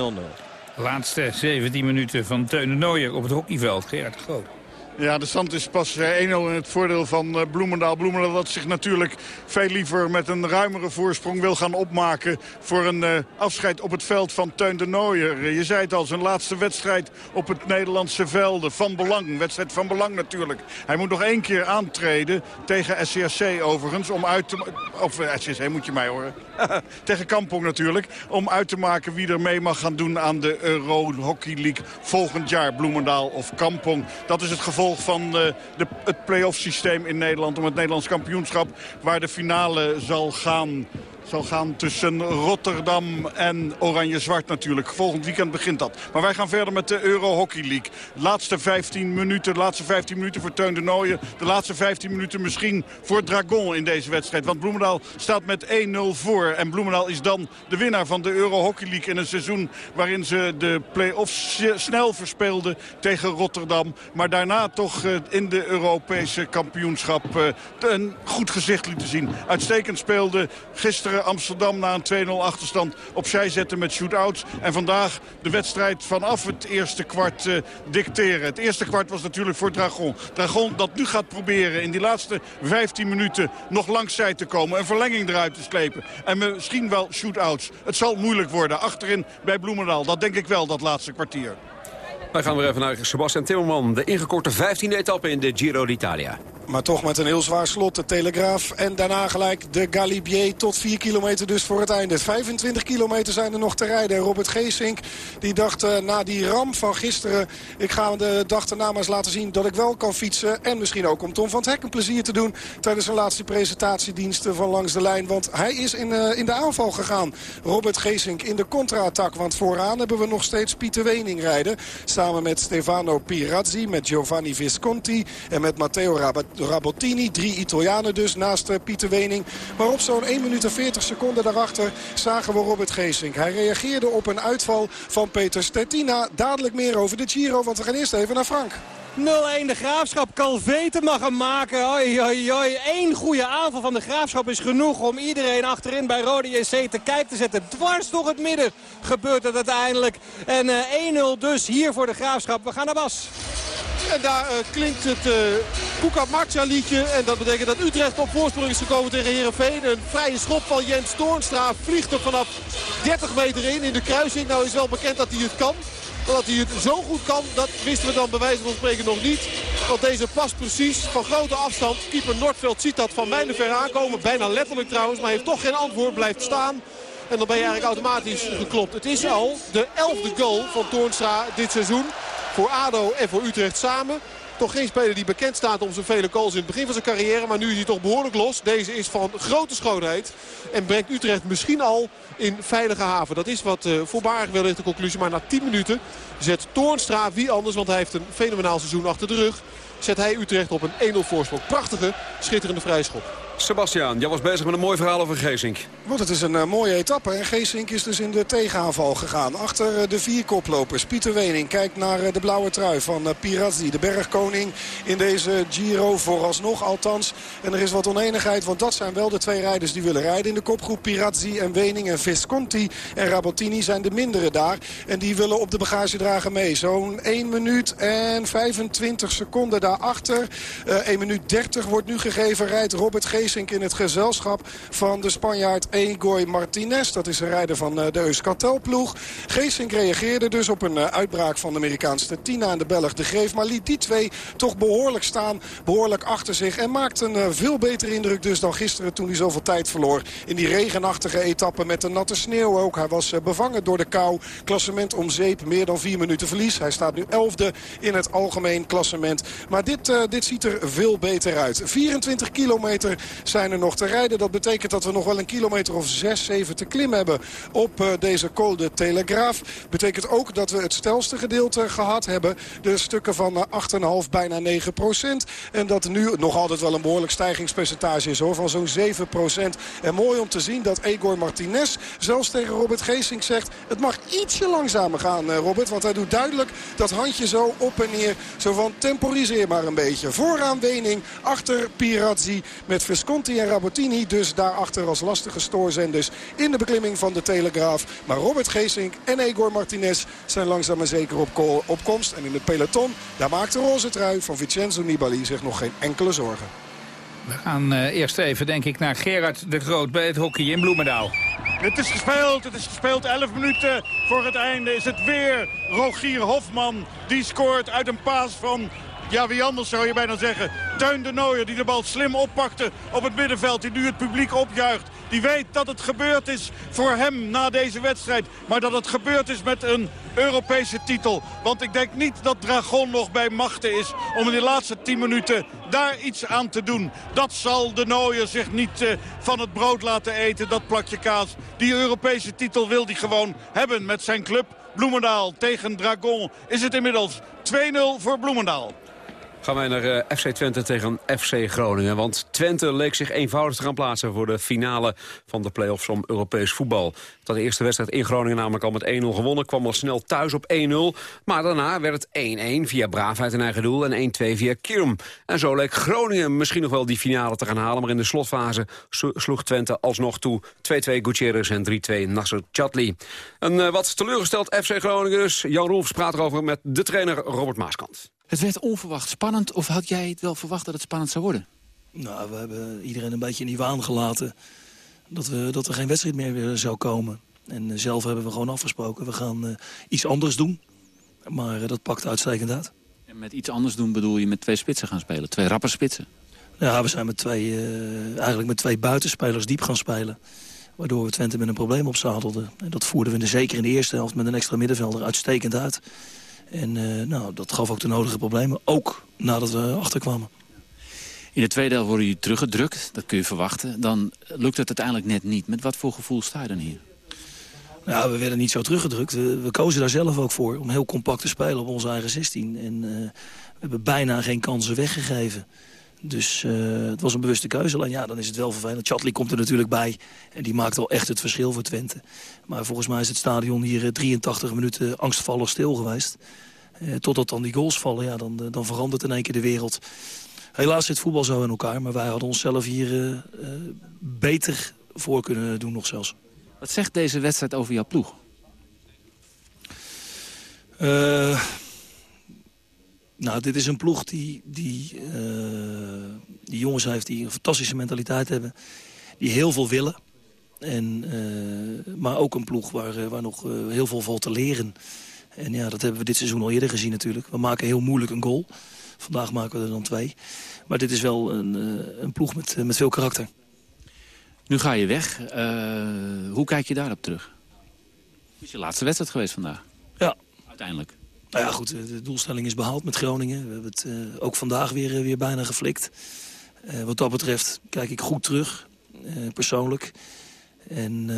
Laatste 17 minuten van Teun Nooijer op het hockeyveld. Gerard Groot. Ja, de stand is pas 1-0 in het voordeel van Bloemendaal. Bloemendaal dat zich natuurlijk veel liever met een ruimere voorsprong wil gaan opmaken... voor een uh, afscheid op het veld van Teun de Nooier. Je zei het al, zijn laatste wedstrijd op het Nederlandse velden. Van belang, wedstrijd van belang natuurlijk. Hij moet nog één keer aantreden tegen SCRC overigens... om uit te... Of SCRC moet je mij horen. [LAUGHS] tegen Kampong natuurlijk. Om uit te maken wie er mee mag gaan doen aan de Euro Hockey League volgend jaar. Bloemendaal of Kampong. Dat is het gevolg van uh, de, het play-off systeem in Nederland om het Nederlands kampioenschap. Waar de finale zal gaan zal gaan tussen Rotterdam en Oranje-Zwart natuurlijk. Volgend weekend begint dat. Maar wij gaan verder met de Euro Hockey League. Laatste 15 minuten, de laatste 15 minuten voor Teun de Nooijen. De laatste 15 minuten misschien voor Dragon in deze wedstrijd. Want Bloemendaal staat met 1-0 voor. En Bloemendaal is dan de winnaar van de Euro Hockey League. In een seizoen waarin ze de play-offs snel verspeelden tegen Rotterdam. Maar daarna toch in de Europese kampioenschap een goed gezicht lieten zien. Uitstekend speelde gisteren Amsterdam na een 2-0 achterstand opzij zetten met shootouts. En vandaag de wedstrijd vanaf het eerste kwart uh, dicteren. Het eerste kwart was natuurlijk voor Dragon. Dragon dat nu gaat proberen in die laatste 15 minuten nog langs zij te komen. Een verlenging eruit te slepen. En misschien wel shootouts. Het zal moeilijk worden achterin bij Bloemendaal. Dat denk ik wel, dat laatste kwartier. Wij gaan weer even naar Sebastian Timmerman. De ingekorte 15e etappe in de Giro d'Italia. Maar toch met een heel zwaar slot. De Telegraaf en daarna gelijk de Galibier tot 4 kilometer dus voor het einde. 25 kilometer zijn er nog te rijden. En Robert Geesink die dacht uh, na die ram van gisteren... ik ga de dag maar eens laten zien dat ik wel kan fietsen. En misschien ook om Tom van het Hek een plezier te doen... tijdens zijn laatste presentatiediensten van langs de lijn. Want hij is in, uh, in de aanval gegaan. Robert Geesink in de contra-attack. Want vooraan hebben we nog steeds Pieter Wening rijden. Samen met Stefano Pirazzi, met Giovanni Visconti en met Matteo Rabat Rabottini. Drie Italianen dus naast uh, Pieter Wening. Maar op zo'n 1 minuut en 40 seconden daarachter zagen we Robert Geesink. Hij reageerde op een uitval van Peter Stettina. Dadelijk meer over de Giro, want we gaan eerst even naar Frank. 0-1 de Graafschap. Calvete mag hem maken. Oi, oi, oi. Eén goede aanval van de Graafschap is genoeg om iedereen achterin bij Rode JC te kijk te zetten. Dwars door het midden gebeurt het uiteindelijk. En uh, 1-0 dus hier voor de Graafschap. We gaan naar Bas. En daar uh, klinkt het uh, Kuka liedje. En dat betekent dat Utrecht op voorsprong is gekomen tegen Heerenveen. Een vrije schop van Jens Toornstra vliegt er vanaf 30 meter in. In de kruising. Nou is wel bekend dat hij het kan. Maar dat hij het zo goed kan, dat wisten we dan bij wijze van spreken nog niet. Want deze past precies van grote afstand. Keeper Noordveld ziet dat van mijlenver aankomen. Bijna letterlijk trouwens, maar heeft toch geen antwoord. Blijft staan. En dan ben je eigenlijk automatisch geklopt. Het is al de elfde goal van Toornstra dit seizoen. Voor ADO en voor Utrecht samen. Toch geen speler die bekend staat om zijn vele goals in het begin van zijn carrière. Maar nu is hij toch behoorlijk los. Deze is van grote schoonheid. En brengt Utrecht misschien al in veilige haven. Dat is wat uh, voorbarig wellicht de conclusie. Maar na 10 minuten zet Toornstra, wie anders, want hij heeft een fenomenaal seizoen achter de rug. Zet hij Utrecht op een 1-0 voorsprong. Prachtige, schitterende vrije Sebastiaan, jij was bezig met een mooi verhaal over Geesink. Want het is een uh, mooie etappe. En Geesink is dus in de tegenaanval gegaan. Achter uh, de vier koplopers. Pieter Wening kijkt naar uh, de blauwe trui van Pirazzi. De bergkoning in deze Giro. Vooralsnog althans. En er is wat oneenigheid. Want dat zijn wel de twee rijders die willen rijden in de kopgroep. Pirazzi en Wening en Visconti en Rabottini zijn de mindere daar. En die willen op de bagagedrager mee. Zo'n 1 minuut en 25 seconden daarachter. 1 minuut 30 wordt nu gegeven. Rijdt Robert Geesink in het gezelschap van de Spanjaard Egoy Martinez. Dat is een rijder van eh, de Euskartel-ploeg. Geesink reageerde dus op een eh, uitbraak van de Amerikaanse Tina en de Belg de Greef. Maar liet die twee toch behoorlijk staan, behoorlijk achter zich. En maakte een eh, veel betere indruk dus dan gisteren toen hij zoveel tijd verloor. In die regenachtige etappe met de natte sneeuw ook. Hij was bevangen door de kou. Klassement om zeep, meer dan vier minuten verlies. Hij staat nu elfde in het algemeen klassement. Maar dit, dit ziet er veel beter uit. 24 kilometer zijn er nog te rijden. Dat betekent dat we nog wel een kilometer of 6, 7 te klimmen hebben op uh, deze Col Telegraaf. Betekent ook dat we het stelste gedeelte gehad hebben. De stukken van 8,5, uh, bijna 9 procent. En dat nu nog altijd wel een behoorlijk stijgingspercentage is hoor, van zo'n 7 procent. En mooi om te zien dat Egor Martinez zelfs tegen Robert Geesink zegt... het mag ietsje langzamer gaan, uh, Robert. Want hij doet duidelijk dat handje zo op en neer. Zo van temporiseer maar een beetje. Vooraan Wening, achter Pirazzi met Visconti Conti en Rabottini dus daarachter als lastige stoorzenders in de beklimming van de Telegraaf. Maar Robert Geesink en Egor Martinez zijn langzaam maar zeker op, op komst. En in het peloton, daar maakt de roze trui van Vincenzo Nibali zich nog geen enkele zorgen. We gaan uh, eerst even, denk ik, naar Gerard de Groot bij het hockey in Bloemendaal. Het is gespeeld, het is gespeeld. 11 minuten voor het einde is het weer Rogier Hofman. Die scoort uit een paas van ja, wie anders zou je bijna zeggen. Tuin de Nooier die de bal slim oppakte op het middenveld. Die nu het publiek opjuicht. Die weet dat het gebeurd is voor hem na deze wedstrijd. Maar dat het gebeurd is met een Europese titel. Want ik denk niet dat Dragon nog bij machten is om in de laatste 10 minuten daar iets aan te doen. Dat zal de Nooier zich niet uh, van het brood laten eten, dat plakje kaas. Die Europese titel wil hij gewoon hebben met zijn club. Bloemendaal tegen Dragon is het inmiddels 2-0 voor Bloemendaal gaan wij naar uh, FC Twente tegen FC Groningen. Want Twente leek zich eenvoudig te gaan plaatsen voor de finale van de play-offs om Europees voetbal. Dat de eerste wedstrijd in Groningen namelijk al met 1-0 gewonnen. Kwam al snel thuis op 1-0. Maar daarna werd het 1-1 via Braafheid in eigen doel en 1-2 via Kirm. En zo leek Groningen misschien nog wel die finale te gaan halen. Maar in de slotfase sloeg Twente alsnog toe 2-2 Gutierrez en 3-2 Nasser Chatli. Een uh, wat teleurgesteld FC Groningen dus. Jan Roelfs praat erover met de trainer Robert Maaskant. Het werd onverwacht spannend, of had jij het wel verwacht dat het spannend zou worden? Nou, we hebben iedereen een beetje in die waan gelaten dat, we, dat er geen wedstrijd meer zou komen. En eh, zelf hebben we gewoon afgesproken, we gaan uh, iets anders doen. Maar uh, dat pakt uitstekend uit. En met iets anders doen bedoel je met twee spitsen gaan spelen? Twee rapper spitsen? Ja, we zijn met twee, eigenlijk met twee buitenspelers diep gaan spelen. Waardoor we Twente met een probleem opzadelden. En dat voerden we de, zeker in de eerste helft met een extra middenvelder uitstekend uit. En uh, nou, dat gaf ook de nodige problemen, ook nadat we achterkwamen. In de tweede helft worden jullie teruggedrukt, dat kun je verwachten. Dan lukt het uiteindelijk net niet. Met wat voor gevoel sta je dan hier? Nou, we werden niet zo teruggedrukt. We, we, kozen daar zelf ook voor om heel compact te spelen op onze eigen 16. En uh, we hebben bijna geen kansen weggegeven. Dus uh, het was een bewuste keuze. Alleen ja, dan is het wel vervelend. Chatley komt er natuurlijk bij. En die maakt al echt het verschil voor Twente. Maar volgens mij is het stadion hier 83 eh, minuten angstvallig stil geweest. Uh, totdat dan die goals vallen, ja, dan, dan verandert in één keer de wereld. Helaas zit voetbal zo in elkaar. Maar wij hadden onszelf hier uh, beter voor kunnen doen nog zelfs. Wat zegt deze wedstrijd over jouw ploeg? Nou, dit is een ploeg die, die, uh, die jongens heeft die een fantastische mentaliteit hebben. Die heel veel willen. En, uh, maar ook een ploeg waar, uh, waar nog heel veel valt te leren. En ja, dat hebben we dit seizoen al eerder gezien natuurlijk. We maken heel moeilijk een goal. Vandaag maken we er dan twee. Maar dit is wel een, een ploeg met, met veel karakter. Nu ga je weg. hoe kijk je daarop terug? Het is je laatste wedstrijd geweest vandaag. Ja. Uiteindelijk. Nou ja, goed, de doelstelling is behaald met Groningen. We hebben het uh, ook vandaag weer, uh, weer bijna geflikt. Uh, wat dat betreft kijk ik goed terug, persoonlijk. En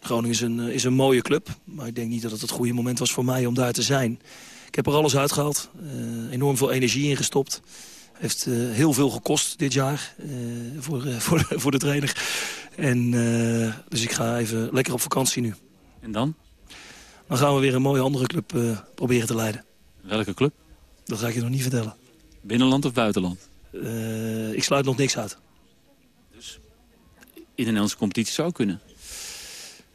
Groningen is een, is een mooie club. Maar ik denk niet dat het het goede moment was voor mij om daar te zijn. Ik heb er alles uitgehaald. enorm veel energie in gestopt. Heeft heel veel gekost dit jaar voor, [LAUGHS] voor, voor de trainer. En, dus ik ga even lekker op vakantie nu. En dan? Dan gaan we weer een mooie andere club uh, proberen te leiden. Welke club? Dat ga ik je nog niet vertellen. Binnenland of buitenland? Uh, ik sluit nog niks uit. Dus in de Nederlandse competitie zou kunnen?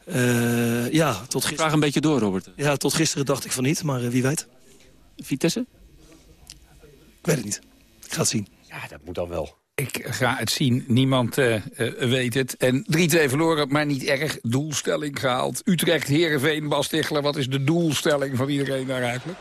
Uh, ja, tot gisteren... Vraag een beetje door, Robert. Ja, tot gisteren dacht ik van niet, maar wie weet. Vitesse? Ik weet het niet. Ik ga het zien. Ja, dat moet dan wel. Ik ga het zien. Niemand uh, uh, weet het. En 3-2 verloren, maar niet erg. Doelstelling gehaald. Utrecht, Heerenveen, Bas Tichler. Wat is de doelstelling van iedereen daar eigenlijk?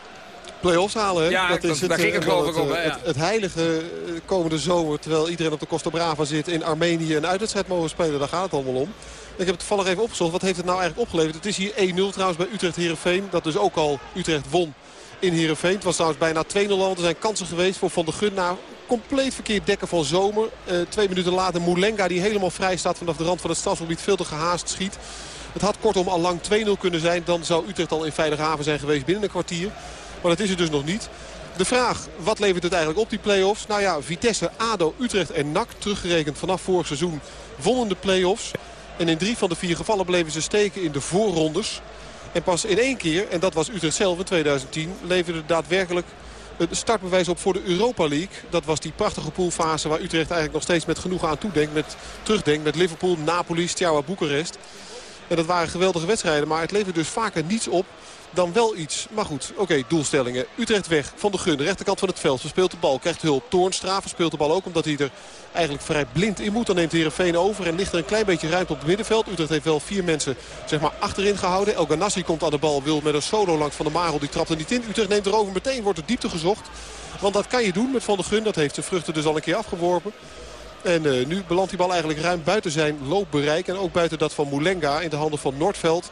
Play-offs halen? Ja, dat is het, daar ging het geloof ik om. Het, heilige komende zomer, terwijl iedereen op de Costa Brava zit... in Armenië een uitwedstrijd mogen spelen, daar gaat het allemaal om. Ik heb het toevallig even opgezocht. Wat heeft het nou eigenlijk opgeleverd? Het is hier 1-0 trouwens bij Utrecht-Heerenveen. Dat dus ook al Utrecht won in Heerenveen. Het was trouwens bijna 2-0 al. Er zijn kansen geweest voor Van der Gun. Nou, compleet verkeerd dekken van Zomer. Uh, twee minuten later Moulenga die helemaal vrij staat vanaf de rand van het stadsgebied. Veel te gehaast schiet. Het had kortom al lang 2-0 kunnen zijn. Dan zou Utrecht al in veilige haven zijn geweest binnen een kwartier. Maar dat is het dus nog niet. De vraag, wat levert het eigenlijk op die play-offs? Nou ja, Vitesse, ADO, Utrecht en NAC, teruggerekend vanaf vorig seizoen, wonnen de play-offs. En in drie van de vier gevallen bleven ze steken in de voorrondes. En pas in één keer, en dat was Utrecht zelf in 2010, leverde daadwerkelijk het startbewijs op voor de Europa League. Dat was die prachtige poolfase waar Utrecht eigenlijk nog steeds met genoeg aan toedenkt. Met, terugdenkt met Liverpool, Napoli, Steaua, Boekarest. En dat waren geweldige wedstrijden, maar het levert dus vaker niets op dan wel iets. Maar goed, oké, doelstellingen. Utrecht weg van de Gun, de rechterkant van het veld. Verspeelt de bal, krijgt hulp. Toornstra verspeelt de bal ook omdat hij er eigenlijk vrij blind in moet. Dan neemt Heerenveen over en ligt er een klein beetje ruimte op het middenveld. Utrecht heeft wel vier mensen zeg maar, achterin gehouden. El Ganassi komt aan de bal, wil met een solo langs Van de Marel. Die trapt er niet in. Utrecht neemt erover meteen, wordt er diepte gezocht. Want dat kan je doen met Van der Gun. Dat heeft de vruchten dus al een keer afgeworpen. En uh, nu belandt die bal eigenlijk ruim buiten zijn loopbereik. En ook buiten dat van Moulenga in de handen van Noordveld.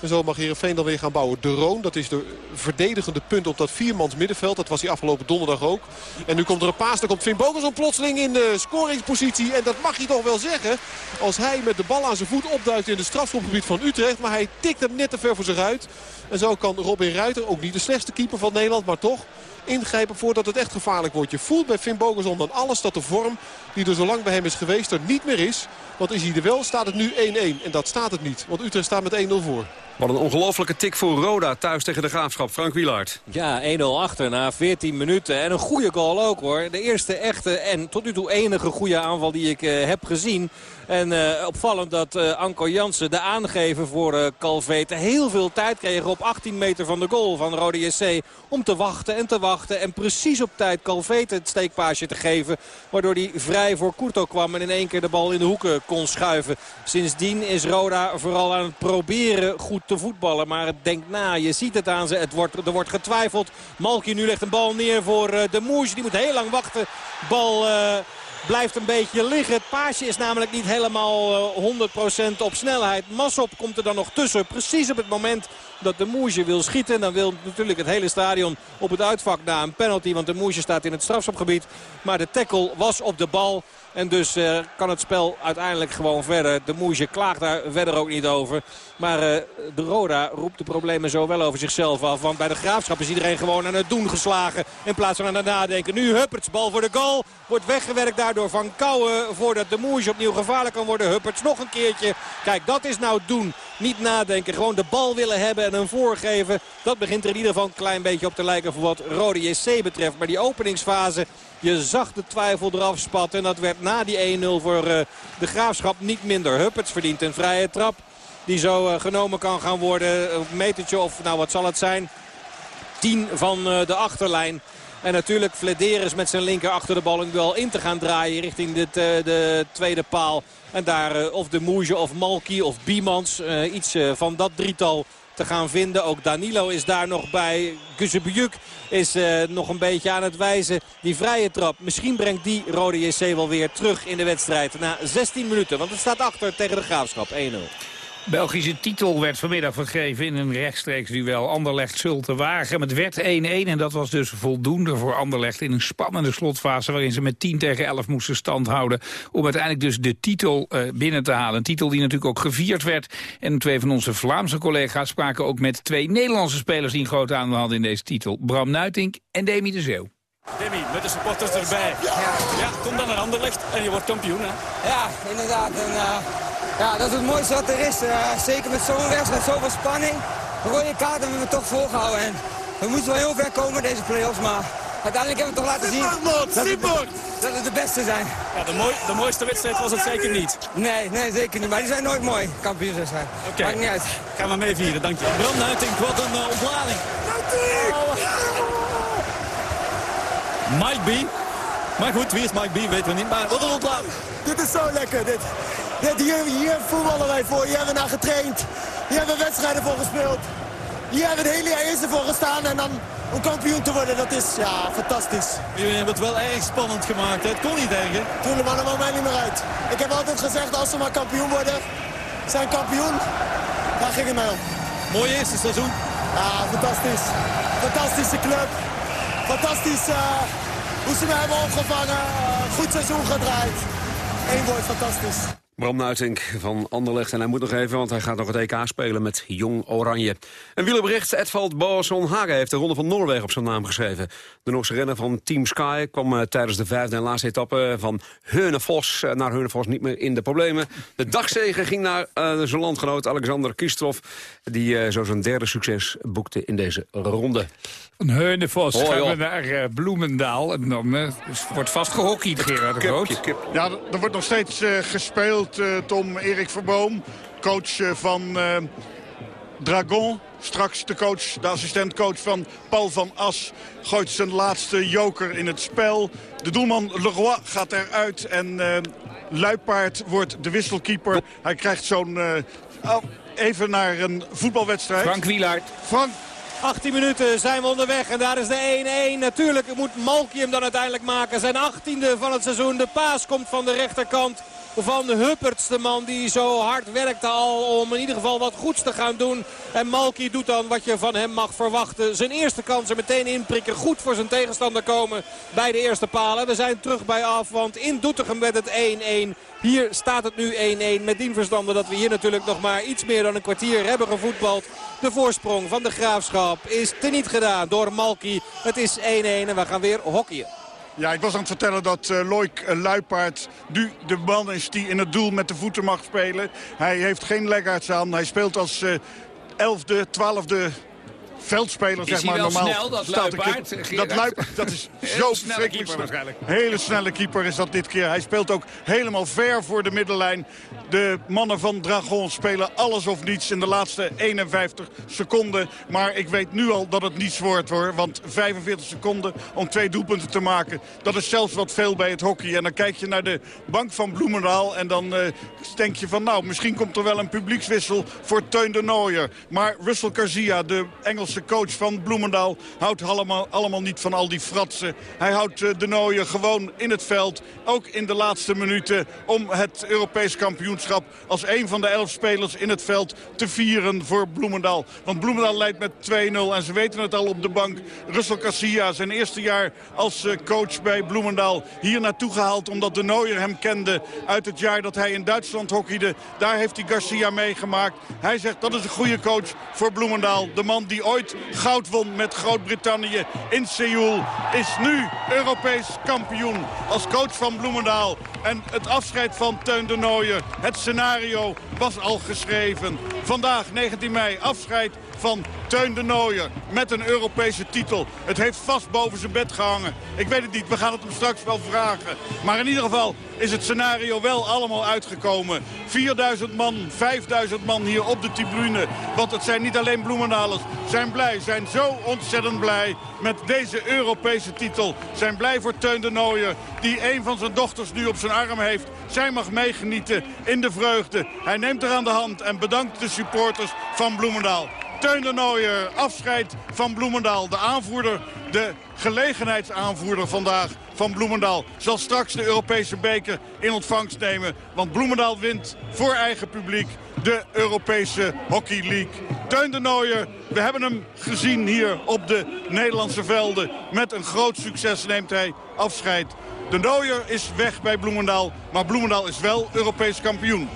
En zo mag Heerenveen dan weer gaan bouwen. De Roon, dat is de verdedigende punt op dat viermans middenveld. Dat was hij afgelopen donderdag ook. En nu komt er een paas. Dan komt Finn Bogelson plotseling in de scoringspositie. En dat mag hij toch wel zeggen. Als hij met de bal aan zijn voet opduikt in het strafschopgebied van Utrecht. Maar hij tikt hem net te ver voor zich uit. En zo kan Robin Ruiter, ook niet de slechtste keeper van Nederland, maar toch ingrijpen voordat het echt gevaarlijk wordt. Je voelt bij Finn Bogerson dan alles dat de vorm die er zo lang bij hem is geweest er niet meer is. Want is hij er wel, staat het nu 1-1. En dat staat het niet, want Utrecht staat met 1-0 voor. Wat een ongelofelijke tik voor Roda thuis tegen de Graafschap. Frank Wielaert. Ja, 1-0 achter na 14 minuten. En een goede goal ook hoor. De eerste echte en tot nu toe enige goede aanval die ik uh, heb gezien. En uh, opvallend dat uh, Anko Jansen, de aangever voor uh, Calvete, heel veel tijd kreeg op 18 meter van de goal van Rode JC. Om te wachten en te wachten en precies op tijd Calvete het steekpaasje te geven. Waardoor hij vrij voor Kurto kwam en in één keer de bal in de hoeken Sindsdien is Roda vooral aan het proberen goed te voetballen. Maar het denkt na, je ziet het aan ze. Het wordt, er wordt getwijfeld. Malki nu legt een bal neer voor de Moes. Die moet heel lang wachten. Bal... Blijft een beetje liggen. Het paasje is namelijk niet helemaal 100% op snelheid. Massop komt er dan nog tussen. Precies op het moment dat de Moesje wil schieten. Dan wil natuurlijk het hele stadion op het uitvak na een penalty. Want de Moesje staat in het strafschopgebied. Maar de tackle was op de bal. En dus uh, kan het spel uiteindelijk gewoon verder. De Moesje klaagt daar verder ook niet over. Maar uh, de Roda roept de problemen zo wel over zichzelf af. Want bij de Graafschap is iedereen gewoon aan het doen geslagen. In plaats van aan het nadenken. Nu Hupperts, bal voor de goal. Wordt weggewerkt daardoor Van Kouwen. Voordat de Moesje opnieuw gevaarlijk kan worden. Hupperts nog een keertje. Kijk, dat is nou doen. Niet nadenken. Gewoon de bal willen hebben en een voorgeven. Dat begint er in ieder geval een klein beetje op te lijken voor wat Rode JC betreft. Maar die openingsfase... Je zag de twijfel eraf spatten. En dat werd na die 1-0 voor uh, de Graafschap niet minder. Hupperts verdient een vrije trap. Die zo uh, genomen kan gaan worden. Een metertje of nou wat zal het zijn. 10 van uh, de achterlijn. En natuurlijk Flederis met zijn linker achter de bal wel in te gaan draaien richting de, de tweede paal. En daar of de Moege of Malki of Biemans, iets van dat drietal te gaan vinden. Ook Danilo is daar nog bij. Guzebjuk is nog een beetje aan het wijzen. Die vrije trap, misschien brengt die Rode JC wel weer terug in de wedstrijd. Na 16 minuten, want het staat achter tegen de Graafschap 1-0. Belgische titel werd vanmiddag vergeven in een rechtstreeks duel. Anderlecht Zulte Wagen. Het werd 1-1 en dat was dus voldoende voor Anderlecht in een spannende slotfase... waarin ze met 10 tegen 11 moesten stand houden... om uiteindelijk dus de titel uh, binnen te halen. Een titel die natuurlijk ook gevierd werd. En twee van onze Vlaamse collega's spraken ook met twee Nederlandse spelers... die een groot aandeel hadden in deze titel. Bram Nuitink en Demi de Zeeuw. Demi, met de supporters erbij. Ja, ja kom dan naar Anderlecht en je wordt kampioen, hè? Ja, inderdaad. En, uh, ja, dat is het mooiste wat er is. Uh, zeker met zo'n wedstrijd, zoveel spanning. Een rode kaart hebben we toch volgehouden. En we moeten wel heel ver komen deze play-offs, maar uiteindelijk hebben we toch laten zien dat, dat het de beste zijn. Ja, de, mooi, de mooiste wedstrijd was het zeker niet. Nee, nee, zeker niet. Maar die zijn nooit mooi, kampioenswedstrijd. Oké. Okay. Maakt niet uit. Ga maar mee vieren, dank je. Bram Nuitink, wat een uh, ontlading. Mike B. Maar goed, wie is Mike B, weten we niet. Maar wat een ontlading. Dit is zo lekker, dit. dit hier, hier voetballen wij voor. Hier hebben we naar getraind. Hier hebben we wedstrijden voor gespeeld. Hier hebben we het hele jaar eerst voor gestaan. En dan om kampioen te worden, dat is ja, fantastisch. Jullie hebben het wel erg spannend gemaakt. Hè? Het kon niet erger. Toen, dat maakt mij niet meer uit. Ik heb altijd gezegd, als ze maar kampioen worden, zijn kampioen, daar ging het mij om. Mooi eerste seizoen. Ja, fantastisch. Fantastische club. Fantastisch uh, hoe ze mij hebben opgevangen. Uh, goed seizoen gedraaid. Eén woord, fantastisch. Bram Nuitink van Anderlecht. En hij moet nog even, want hij gaat nog het EK spelen met Jong Oranje. En wielerbericht, Edvald Boasson Hagen heeft de Ronde van Noorwegen op zijn naam geschreven. De Noorse renner van Team Sky kwam uh, tijdens de vijfde en laatste etappe van Heunevos uh, naar Heunevos niet meer in de problemen. De dagzegen ging naar uh, zijn landgenoot Alexander Kistrov, die zo zijn derde succes boekte in deze ronde. Van Heunevos oh, gaan we naar Bloemendaal. En dan wordt vast gehockeyd, Gerard de Groot. Ja, er wordt nog steeds gespeeld. Uh, Tom Erik Verboom, coach uh, van uh, Dragon. Straks de coach, de assistentcoach van Paul van As gooit zijn laatste joker in het spel. De doelman Leroy gaat eruit en Luipaard wordt de wisselkeeper. Hij krijgt zo'n... Oh, even naar een voetbalwedstrijd. Frank Wielaert. Frank 18 minuten zijn we onderweg en daar is de 1-1. Natuurlijk moet Malky hem dan uiteindelijk maken. Zijn 18e van het seizoen. De paas komt van de rechterkant van Hupperts. De man die zo hard werkte al om in ieder geval wat goeds te gaan doen. En Malky doet dan wat je van hem mag verwachten. Zijn eerste kans er meteen inprikken. Goed voor zijn tegenstander komen bij de eerste palen. We zijn terug bij af, want in Doetinchem werd het 1-1. Hier staat het nu 1-1 met dien verstande dat we hier natuurlijk nog maar iets meer dan een kwartier hebben gevoetbald. De voorsprong van de Graafschap is teniet gedaan door Malky. Het is 1-1 en we gaan weer hockeyen. Ja, ik was aan het vertellen dat uh, Loik uh, Luipaard nu de man is die in het doel met de voeten mag spelen. Hij heeft geen leggaards aan. Hij speelt als uh, elfde, twaalfde veldspeler, zeg maar, normaal. Snel, dat Luipaard, dat, Luipaard, dat is [LAUGHS] zo verschrikkelijk waarschijnlijk. Hele snelle keeper is dat dit keer. Hij speelt ook helemaal ver voor de middenlijn. De mannen van Dragon spelen alles of niets in de laatste 51 seconden. Maar ik weet nu al dat het niets wordt hoor. Want 45 seconden om twee doelpunten te maken. Dat is zelfs wat veel bij het hockey. En dan kijk je naar de bank van Bloemendaal. En dan uh, denk je van nou, misschien komt er wel een publiekswissel voor Teun de Nooier. Maar Russell Garcia, de Engelse coach van Bloemendaal, houdt allemaal, allemaal niet van al die fratsen. Hij houdt uh, de Nooier gewoon in het veld. Ook in de laatste minuten om het Europees kampioenschap als een van de elf spelers in het veld te vieren voor Bloemendaal. Want Bloemendaal leidt met 2-0 en ze weten het al op de bank. Russell Garcia, zijn eerste jaar als eh, coach bij Bloemendaal, hier naartoe gehaald omdat de Nooier hem kende uit het jaar dat hij in Duitsland hockeyde. Daar heeft hij Garcia meegemaakt. Hij zegt dat is een goede coach voor Bloemendaal. De man die ooit goud won met Groot-Brittannië in Seoul is nu Europees kampioen als coach van Bloemendaal. En het afscheid van Teun de Nooier, het scenario was al geschreven. Vandaag, 19 mei, afscheid van Teun de Nooier met een Europese titel. Het heeft vast boven zijn bed gehangen. Ik weet het niet, we gaan het hem straks wel vragen. Maar in ieder geval is het scenario wel allemaal uitgekomen. 4000 man, 5000 man hier op de tribune. Want het zijn niet alleen Bloemendalers. Zijn blij, zijn zo ontzettend blij met deze Europese titel. Zijn blij voor Teun de Nooier, die een van zijn dochters nu op zijn arm heeft. Zij mag meegenieten in de vreugde. Hij neemt er aan de hand en bedankt de supporters van Bloemendaal. Teun de Nooier, afscheid van Bloemendaal. De aanvoerder, de gelegenheidsaanvoerder vandaag van Bloemendaal... zal straks de Europese beker in ontvangst nemen. Want Bloemendaal wint voor eigen publiek de Europese Hockey League. Teun de Nooier, we hebben hem gezien hier op de Nederlandse velden. Met een groot succes neemt hij afscheid. De Nooier is weg bij Bloemendaal, maar Bloemendaal is wel Europees kampioen.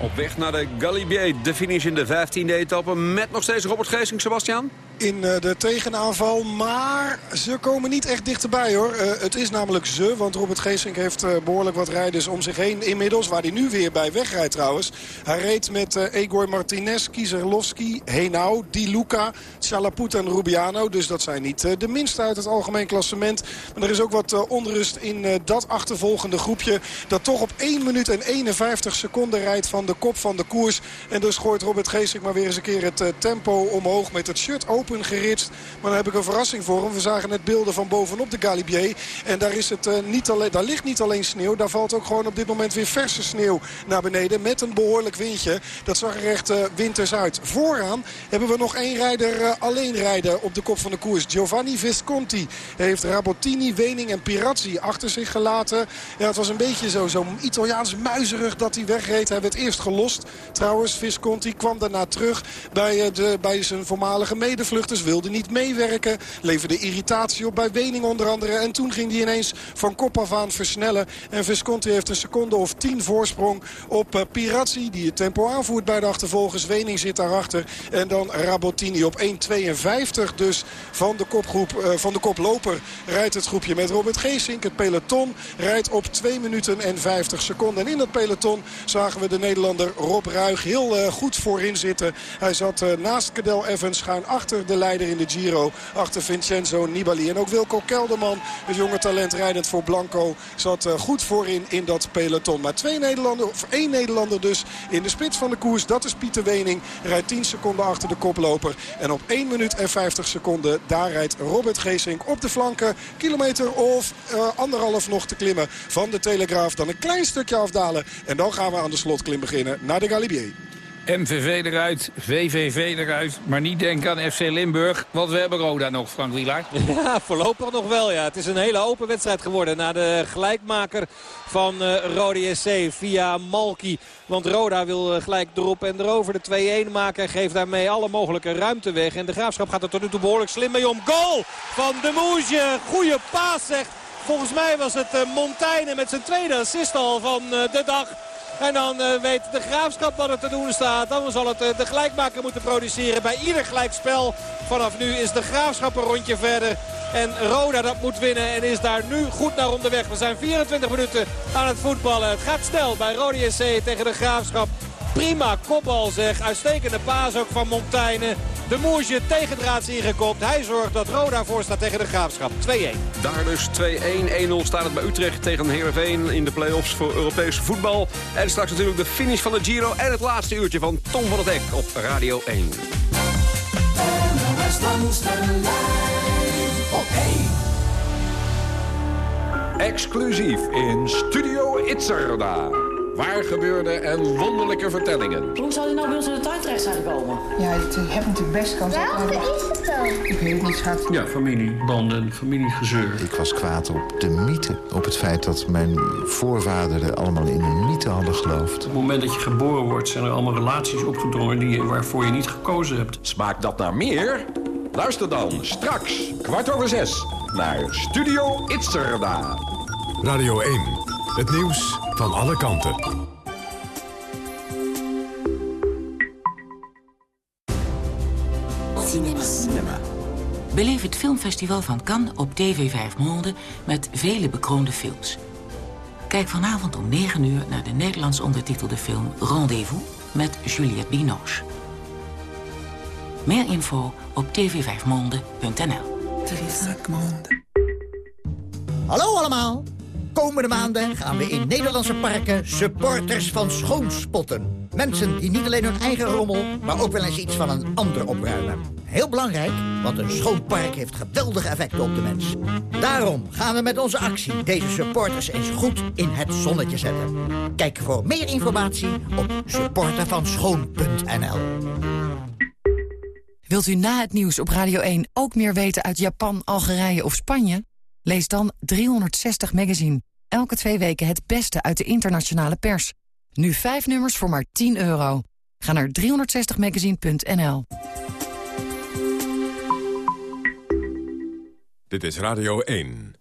Op weg naar de Galibier, de finish in de 15e etappe... met nog steeds Robert Geesing, Sebastian in eh, de tegenaanval. Maar ze komen niet echt dichterbij hoor. Uh, het is namelijk ze, want Robert Geesink heeft uh, behoorlijk wat rijders om zich heen inmiddels. Waar hij nu weer bij wegrijdt trouwens. Hij reed met Egor Martinez, Kieserlovski, Henau, Di Luca, Chalaput en Rubiano. Dus dat zijn niet de minste uit het algemeen klassement. Maar er is ook wat onrust in dat achtervolgende groepje. Dat toch op 1 minuut en 51 seconden rijdt van de kop van de koers. En dus gooit Robert Geesink maar weer eens een keer het tempo omhoog met het shirt open geritst. Maar dan heb ik een verrassing voor hem. We zagen net beelden van bovenop de Galibier. En daar, is het, uh, niet alleen, daar ligt niet alleen sneeuw. Daar valt ook gewoon op dit moment weer verse sneeuw naar beneden. Met een behoorlijk windje. Dat zag er echt uh, winters uit. Vooraan hebben we nog één rijder uh, alleen rijden op de kop van de koers. Giovanni Visconti heeft Rabottini, Wening en Pirazzi achter zich gelaten. Ja, het was een beetje zo, zo Italiaans muizerig dat hij wegreed. Hij werd eerst gelost. Trouwens, Visconti kwam daarna terug bij, de, bij zijn voormalige medevlucht vluchters wilden niet meewerken. Leverde irritatie op bij Wening onder andere. En toen ging hij ineens van kop af aan versnellen. En Visconti heeft een seconde of tien voorsprong op uh, Pirazzi. Die het tempo aanvoert bij de achtervolgers. Wening zit daarachter. En dan Rabottini op 1.52 dus van de, kopgroep, uh, van de koploper rijdt het groepje met Robert Geesink. Het peloton rijdt op 2 minuten en 50 seconden. En in dat peloton zagen we de Nederlander Rob Ruig heel uh, goed voorin zitten. Hij zat naast Cadel Evans schuin achter de leider in de Giro. Achter Vincenzo Nibali. En ook Wilco Kelderman, het jonge talent rijdend voor Blanco, zat uh, goed voorin in dat peloton. Maar twee Nederlanders, of één Nederlander dus in de spits van de koers. Dat is Pieter Wening. Rijdt 10 seconden achter de koploper. En op 1 minuut en 50 seconden, daar rijdt Robert Geesink op de flanken. Kilometer of uh, anderhalf nog te klimmen van de Telegraaf. Dan een klein stukje afdalen. En dan gaan we aan de slotklim beginnen naar de Galibier. MVV eruit, VVV eruit. Maar niet denken aan FC Limburg, want we hebben Roda nog, Frank Wielaar. [LAUGHS] Ja, voorlopig nog wel. Ja. Het is een hele open wedstrijd geworden na de gelijkmaker van uh, Rode SC via Malki. Want Roda wil uh, gelijk erop en erover de 2-1 maken. En geeft daarmee alle mogelijke ruimte weg. En de Graafschap gaat er tot nu toe behoorlijk slim mee om. Goal van de Moesje. Goeie paas zegt. Volgens mij was het uh, Montaigne met zijn tweede assist al van de dag. En dan uh, weet de Graafschap wat er te doen staat. Dan zal het uh, de gelijkmaker moeten produceren bij ieder gelijkspel. Vanaf nu is de Graafschap een rondje verder. En Roda dat moet winnen en is daar nu goed naar onderweg. We zijn 24 minuten aan het voetballen. Het gaat snel bij Rode SC tegen de Graafschap. Prima kopbal zeg. Uitstekende paas ook van Montaigne. De Moesje tegendraads ingekopt. Hij zorgt dat Roda voor staat tegen de Graafschap. 2-1. Daar dus 2-1. 1-0 staat het bij Utrecht tegen Heerenveen in de play-offs voor Europees voetbal. En straks natuurlijk de finish van de Giro en het laatste uurtje van Tom van het Hek op Radio 1. Exclusief in Studio Itzerda. Waar gebeurde en wonderlijke vertellingen. Hoe zou hij nou bij ons in de tuin terecht zijn gekomen? Ja, je hebt natuurlijk best kans. Welke is het dan? Ik weet het niet, schat. Ja, familiebanden, familiegezeur. Ik was kwaad op de mythe. Op het feit dat mijn voorvaderen allemaal in een mythe hadden geloofd. Op het moment dat je geboren wordt zijn er allemaal relaties opgedrongen die, waarvoor je niet gekozen hebt. Smaakt dat naar meer? Luister dan straks, kwart over zes, naar Studio Itzerda. Radio 1, het nieuws van alle kanten. Cinema. Cinema. Beleef het filmfestival van Cannes op TV 5 Monde met vele bekroonde films. Kijk vanavond om 9 uur naar de Nederlands ondertitelde film Rendezvous met Juliette Binoche. Meer info op tv5monde.nl. Hallo allemaal! Komende maanden gaan we in Nederlandse parken supporters van schoon spotten. Mensen die niet alleen hun eigen rommel, maar ook wel eens iets van een ander opruimen. Heel belangrijk, want een schoon park heeft geweldige effecten op de mens. Daarom gaan we met onze actie deze supporters eens goed in het zonnetje zetten. Kijk voor meer informatie op supportervanschoon.nl Wilt u na het nieuws op Radio 1 ook meer weten uit Japan, Algerije of Spanje? Lees dan 360 Magazine. Elke twee weken het beste uit de internationale pers. Nu vijf nummers voor maar 10 euro. Ga naar 360magazine.nl. Dit is Radio 1.